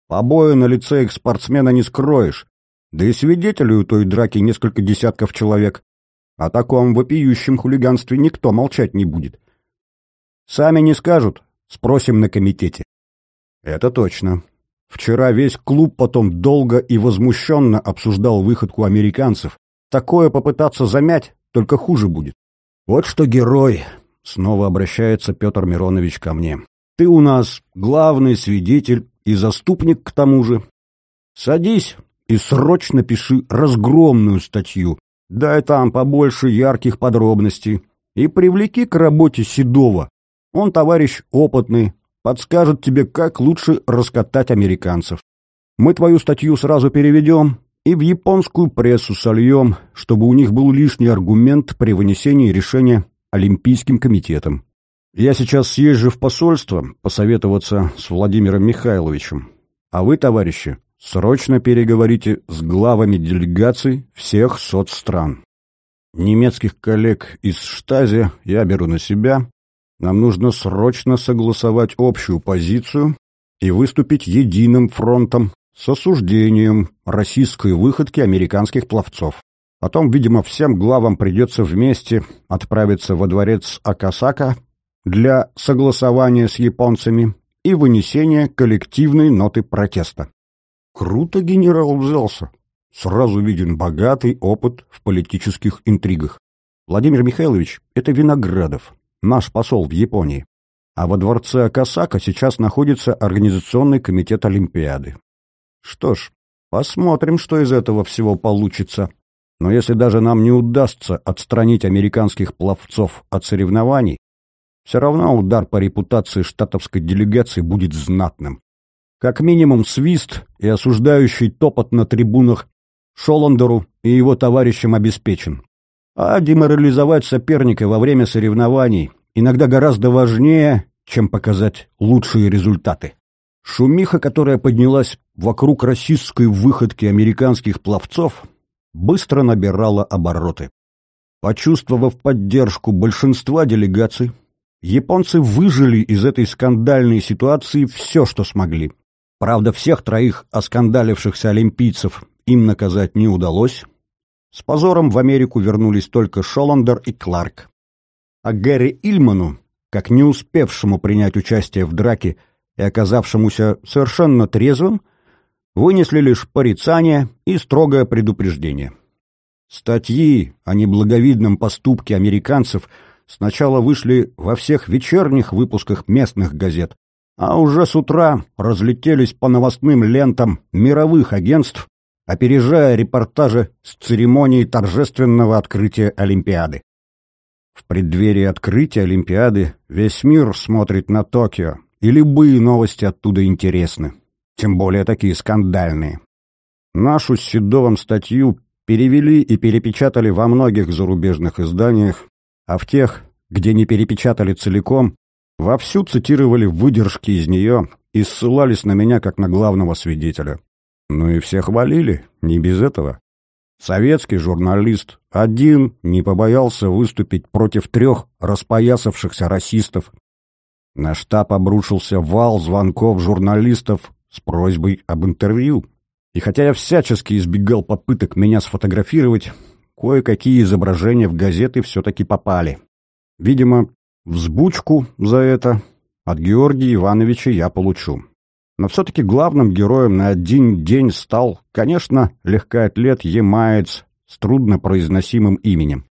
Побои на лице их спортсмена не скроешь. Да и свидетелей у той драки несколько десятков человек. О таком вопиющем хулиганстве никто молчать не будет. Сами не скажут, спросим на комитете. Это точно. Вчера весь клуб потом долго и возмущенно обсуждал выходку американцев. Такое попытаться замять, только хуже будет. Вот что герой, снова обращается Петр Миронович ко мне. Ты у нас главный свидетель и заступник к тому же. Садись и срочно пиши разгромную статью. Дай там побольше ярких подробностей. И привлеки к работе Седова. Он товарищ опытный, подскажет тебе, как лучше раскатать американцев. Мы твою статью сразу переведем и в японскую прессу сольем, чтобы у них был лишний аргумент при вынесении решения Олимпийским комитетом. Я сейчас съезжу в посольство посоветоваться с Владимиром Михайловичем. А вы, товарищи, срочно переговорите с главами делегаций всех соцстран. Немецких коллег из Штази я беру на себя, нам нужно срочно согласовать общую позицию и выступить единым фронтом с осуждением российской выходки американских пловцов. Потом, видимо, всем главам придется вместе отправиться во дворец Акасака для согласования с японцами и вынесения коллективной ноты протеста. Круто генерал взялся. Сразу виден богатый опыт в политических интригах. Владимир Михайлович — это Виноградов, наш посол в Японии. А во дворце Акасака сейчас находится Организационный комитет Олимпиады. Что ж, посмотрим, что из этого всего получится. Но если даже нам не удастся отстранить американских пловцов от соревнований, все равно удар по репутации штатовской делегации будет знатным. Как минимум свист и осуждающий топот на трибунах Шоландеру и его товарищам обеспечен. А деморализовать соперника во время соревнований иногда гораздо важнее, чем показать лучшие результаты. Шумиха, которая поднялась вокруг российской выходки американских пловцов, быстро набирала обороты. Почувствовав поддержку большинства делегаций, японцы выжили из этой скандальной ситуации все, что смогли. Правда, всех троих оскандалившихся олимпийцев им наказать не удалось, с позором в Америку вернулись только Шоландер и Кларк. А Гэри Ильману, как не успевшему принять участие в драке и оказавшемуся совершенно трезвым, вынесли лишь порицание и строгое предупреждение. Статьи о неблаговидном поступке американцев сначала вышли во всех вечерних выпусках местных газет, а уже с утра разлетелись по новостным лентам мировых агентств опережая репортажи с церемонии торжественного открытия Олимпиады. В преддверии открытия Олимпиады весь мир смотрит на Токио, и любые новости оттуда интересны, тем более такие скандальные. Нашу с Седовым статью перевели и перепечатали во многих зарубежных изданиях, а в тех, где не перепечатали целиком, вовсю цитировали выдержки из нее и ссылались на меня как на главного свидетеля. Ну и все хвалили, не без этого. Советский журналист один не побоялся выступить против трех распоясавшихся расистов. На штаб обрушился вал звонков журналистов с просьбой об интервью. И хотя я всячески избегал попыток меня сфотографировать, кое-какие изображения в газеты все-таки попали. Видимо, взбучку за это от Георгия Ивановича я получу. Но все-таки главным героем на один день стал, конечно, легкоатлет Емаец с труднопроизносимым именем.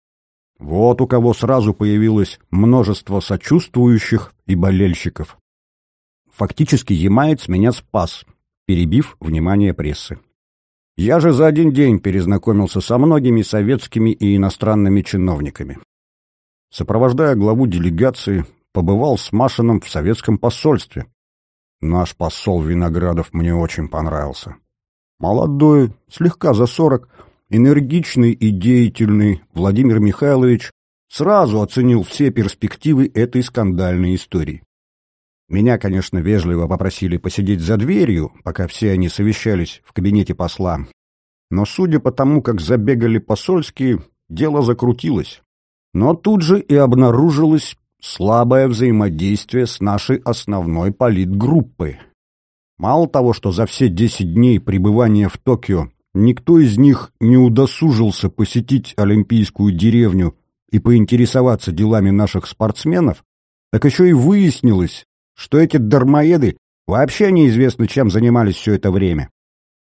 Вот у кого сразу появилось множество сочувствующих и болельщиков. Фактически Ямаец меня спас, перебив внимание прессы. Я же за один день перезнакомился со многими советскими и иностранными чиновниками. Сопровождая главу делегации, побывал с Машином в советском посольстве. Наш посол Виноградов мне очень понравился. Молодой, слегка за сорок, энергичный и деятельный Владимир Михайлович сразу оценил все перспективы этой скандальной истории. Меня, конечно, вежливо попросили посидеть за дверью, пока все они совещались в кабинете посла. Но судя по тому, как забегали посольские, дело закрутилось. Но тут же и обнаружилось слабое взаимодействие с нашей основной политгруппой. Мало того, что за все десять дней пребывания в Токио никто из них не удосужился посетить Олимпийскую деревню и поинтересоваться делами наших спортсменов, так еще и выяснилось, что эти дармоеды вообще неизвестно, чем занимались все это время.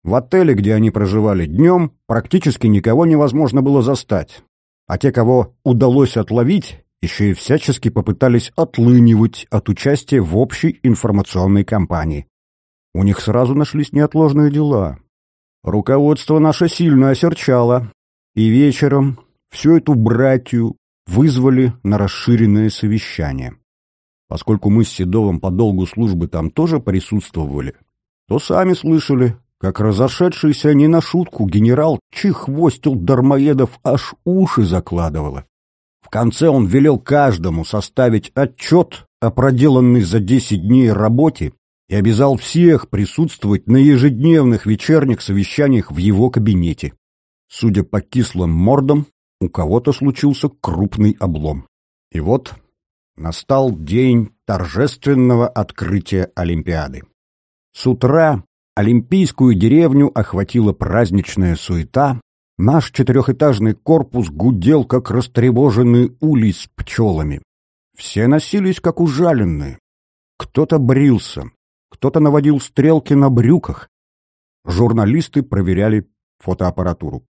В отеле, где они проживали днем, практически никого невозможно было застать. А те, кого удалось отловить, еще и всячески попытались отлынивать от участия в общей информационной кампании. У них сразу нашлись неотложные дела. Руководство наше сильно осерчало, и вечером всю эту братью вызвали на расширенное совещание. Поскольку мы с Седовым по долгу службы там тоже присутствовали, то сами слышали, как разошедшийся не на шутку генерал чехвостил дармоедов аж уши закладывало. В конце он велел каждому составить отчет о проделанной за десять дней работе и обязал всех присутствовать на ежедневных вечерних совещаниях в его кабинете. Судя по кислым мордам, у кого-то случился крупный облом. И вот настал день торжественного открытия Олимпиады. С утра Олимпийскую деревню охватила праздничная суета, наш четырехэтажный корпус гудел, как растревоженный улей с пчелами. Все носились, как ужаленные. Кто-то брился, кто-то наводил стрелки на брюках. Журналисты проверяли фотоаппаратуру.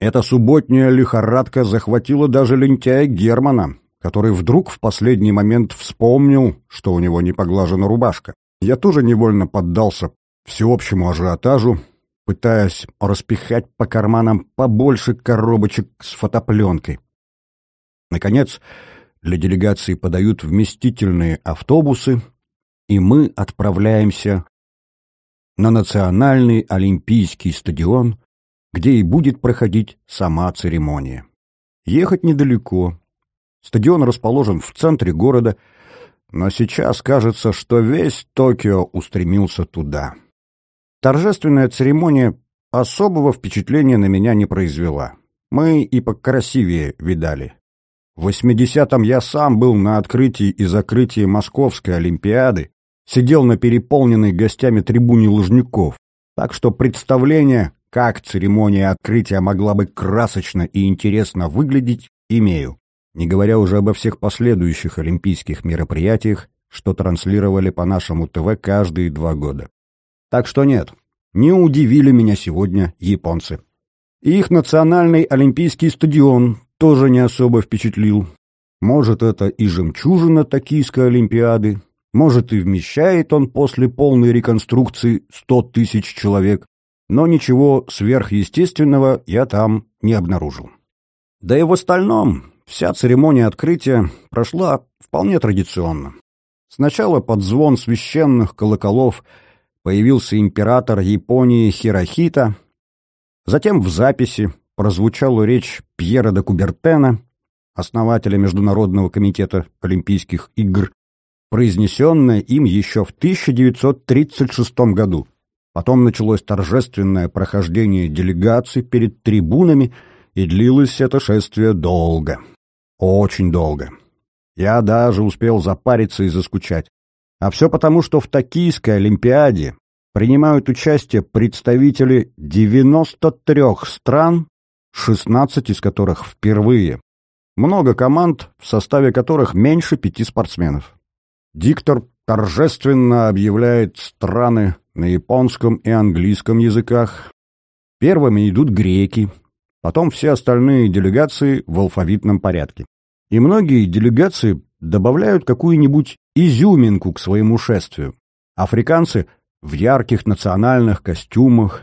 Эта субботняя лихорадка захватила даже лентяя Германа, который вдруг в последний момент вспомнил, что у него не поглажена рубашка. Я тоже невольно поддался всеобщему ажиотажу, пытаясь распихать по карманам побольше коробочек с фотопленкой. Наконец, для делегации подают вместительные автобусы, и мы отправляемся на Национальный Олимпийский стадион, где и будет проходить сама церемония. Ехать недалеко, Стадион расположен в центре города, но сейчас кажется, что весь Токио устремился туда. Торжественная церемония особого впечатления на меня не произвела. Мы и покрасивее видали. В 80-м я сам был на открытии и закрытии Московской Олимпиады, сидел на переполненной гостями трибуне Лужников, так что представление, как церемония открытия могла бы красочно и интересно выглядеть, имею не говоря уже обо всех последующих олимпийских мероприятиях, что транслировали по нашему ТВ каждые два года. Так что нет, не удивили меня сегодня японцы. И их национальный олимпийский стадион тоже не особо впечатлил. Может, это и жемчужина Токийской Олимпиады, может, и вмещает он после полной реконструкции сто тысяч человек, но ничего сверхъестественного я там не обнаружил. Да и в остальном Вся церемония открытия прошла вполне традиционно. Сначала под звон священных колоколов появился император Японии Хирохита, затем в записи прозвучала речь Пьера де Кубертена, основателя Международного комитета Олимпийских игр, произнесенная им еще в 1936 году. Потом началось торжественное прохождение делегаций перед трибунами, и длилось это шествие долго. Очень долго. Я даже успел запариться и заскучать. А все потому, что в Токийской Олимпиаде принимают участие представители 93 стран, 16 из которых впервые. Много команд, в составе которых меньше пяти спортсменов. Диктор торжественно объявляет страны на японском и английском языках. Первыми идут греки, потом все остальные делегации в алфавитном порядке. И многие делегации добавляют какую-нибудь изюминку к своему шествию. Африканцы в ярких национальных костюмах,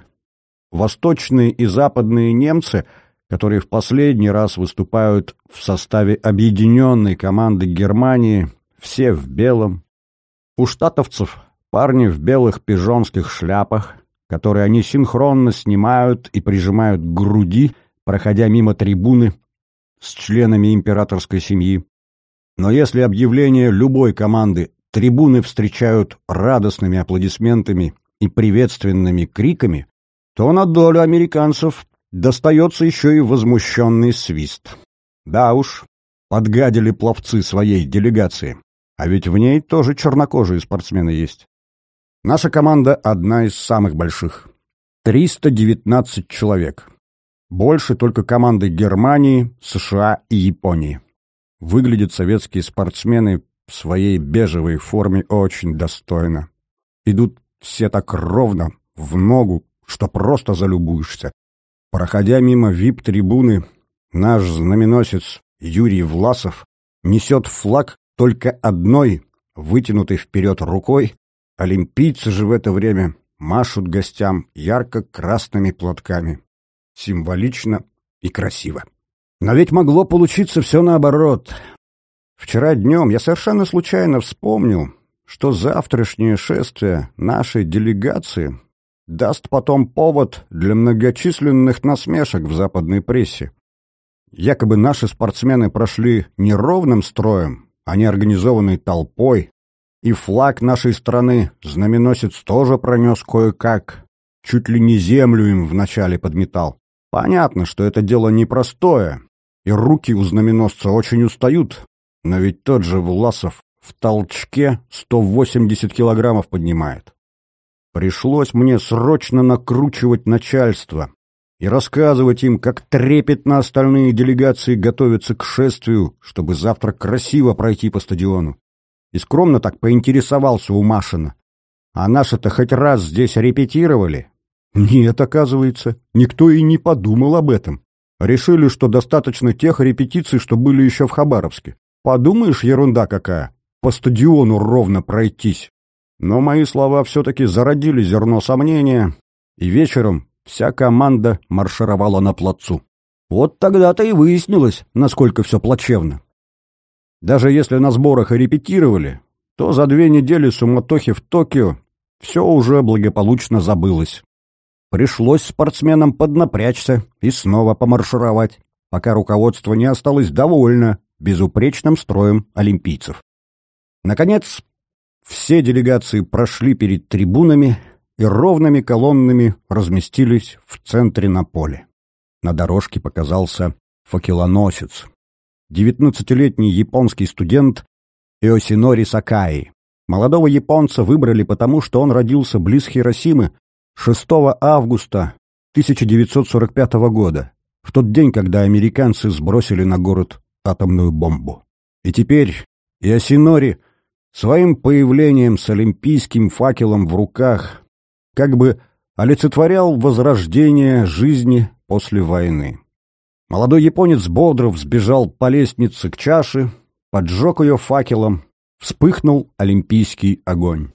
восточные и западные немцы, которые в последний раз выступают в составе объединенной команды Германии, все в белом. У штатовцев парни в белых пижонских шляпах, которые они синхронно снимают и прижимают к груди, проходя мимо трибуны с членами императорской семьи. Но если объявление любой команды трибуны встречают радостными аплодисментами и приветственными криками, то на долю американцев достается еще и возмущенный свист. Да уж, подгадили пловцы своей делегации. А ведь в ней тоже чернокожие спортсмены есть. Наша команда одна из самых больших. 319 человек. Больше только команды Германии, США и Японии. Выглядят советские спортсмены в своей бежевой форме очень достойно. Идут все так ровно, в ногу, что просто залюбуешься. Проходя мимо вип-трибуны, наш знаменосец Юрий Власов несет флаг только одной, вытянутой вперед рукой. Олимпийцы же в это время машут гостям ярко-красными платками. Символично и красиво. Но ведь могло получиться все наоборот. Вчера днем я совершенно случайно вспомнил, что завтрашнее шествие нашей делегации даст потом повод для многочисленных насмешек в западной прессе. Якобы наши спортсмены прошли не ровным строем, а неорганизованной толпой, и флаг нашей страны знаменосец тоже пронес кое-как, чуть ли не землю им вначале подметал. Понятно, что это дело непростое, и руки у знаменосца очень устают, но ведь тот же Власов в толчке 180 килограммов поднимает. Пришлось мне срочно накручивать начальство и рассказывать им, как трепетно остальные делегации готовятся к шествию, чтобы завтра красиво пройти по стадиону. И скромно так поинтересовался у Машина. А наши-то хоть раз здесь репетировали? Нет, оказывается, никто и не подумал об этом. Решили, что достаточно тех репетиций, что были еще в Хабаровске. Подумаешь, ерунда какая. По стадиону ровно пройтись. Но мои слова все-таки зародили зерно сомнения, и вечером вся команда маршировала на плацу. Вот тогда-то и выяснилось, насколько все плачевно. Даже если на сборах и репетировали, то за две недели суматохи в Токио все уже благополучно забылось. Пришлось спортсменам поднапрячься и снова помаршировать, пока руководство не осталось довольно безупречным строем олимпийцев. Наконец, все делегации прошли перед трибунами и ровными колоннами разместились в центре на поле. На дорожке показался факелоносец. Девятнадцатилетний японский студент Иосинори Сакаи. Молодого японца выбрали потому, что он родился близ Хиросимы 6 августа 1945 года, в тот день, когда американцы сбросили на город атомную бомбу. И теперь Иосинори своим появлением с олимпийским факелом в руках как бы олицетворял возрождение жизни после войны. Молодой японец бодро взбежал по лестнице к чаше, поджег ее факелом, вспыхнул олимпийский огонь.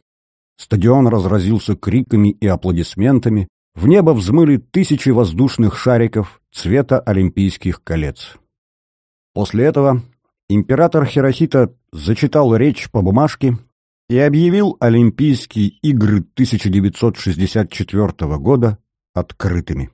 Стадион разразился криками и аплодисментами, в небо взмыли тысячи воздушных шариков цвета олимпийских колец. После этого император Хирохита зачитал речь по бумажке и объявил Олимпийские игры 1964 года открытыми.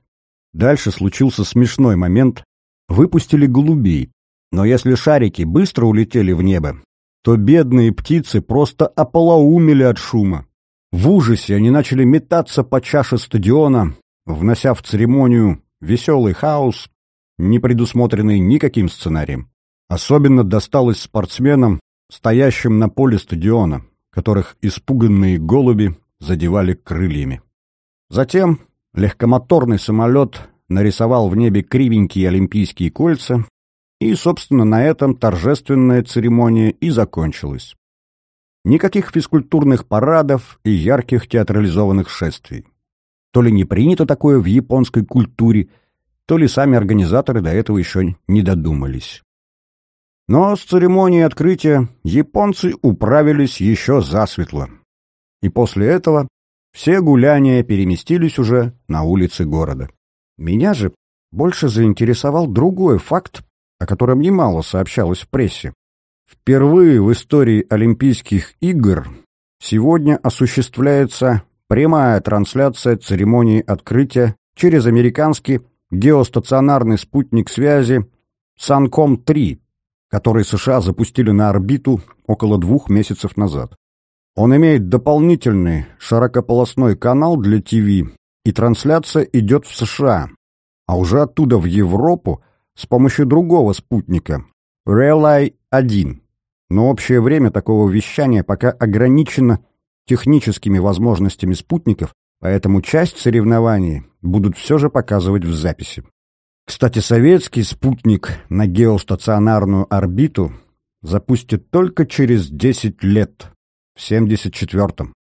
Дальше случился смешной момент. Выпустили голубей, но если шарики быстро улетели в небо, то бедные птицы просто ополоумели от шума. В ужасе они начали метаться по чаше стадиона, внося в церемонию веселый хаос, не предусмотренный никаким сценарием. Особенно досталось спортсменам, стоящим на поле стадиона, которых испуганные голуби задевали крыльями. Затем легкомоторный самолет нарисовал в небе кривенькие олимпийские кольца, и, собственно, на этом торжественная церемония и закончилась. Никаких физкультурных парадов и ярких театрализованных шествий. То ли не принято такое в японской культуре, то ли сами организаторы до этого еще не додумались. Но с церемонией открытия японцы управились еще засветло. И после этого все гуляния переместились уже на улицы города. Меня же больше заинтересовал другой факт, о котором немало сообщалось в прессе. Впервые в истории Олимпийских игр сегодня осуществляется прямая трансляция церемонии открытия через американский геостационарный спутник связи Санком-3, который США запустили на орбиту около двух месяцев назад. Он имеет дополнительный широкополосной канал для ТВ, и трансляция идет в США, а уже оттуда в Европу с помощью другого спутника Relay-1. Но общее время такого вещания пока ограничено техническими возможностями спутников, поэтому часть соревнований будут все же показывать в записи. Кстати, советский спутник на геостационарную орбиту запустит только через 10 лет, в 74-м.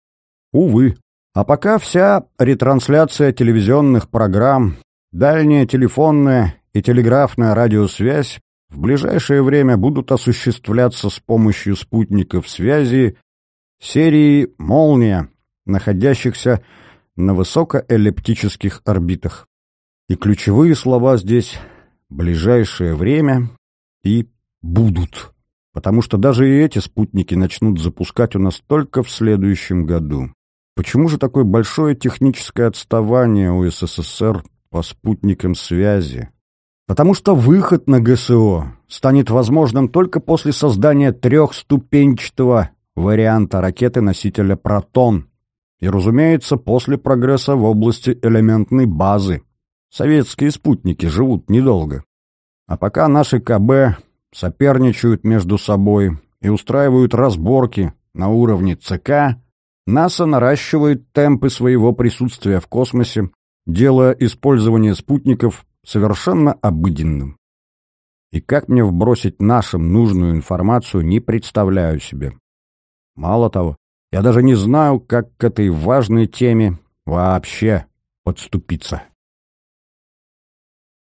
Увы. А пока вся ретрансляция телевизионных программ, дальняя телефонная и телеграфная радиосвязь в ближайшее время будут осуществляться с помощью спутников связи серии «Молния», находящихся на высокоэллиптических орбитах. И ключевые слова здесь «ближайшее время» и «будут», потому что даже и эти спутники начнут запускать у нас только в следующем году. Почему же такое большое техническое отставание у СССР по спутникам связи? Потому что выход на ГСО станет возможным только после создания трехступенчатого варианта ракеты-носителя «Протон», и, разумеется, после прогресса в области элементной базы. Советские спутники живут недолго. А пока наши КБ соперничают между собой и устраивают разборки на уровне ЦК, НАСА наращивает темпы своего присутствия в космосе, делая использование спутников совершенно обыденным. И как мне вбросить нашим нужную информацию, не представляю себе. Мало того, я даже не знаю, как к этой важной теме вообще подступиться.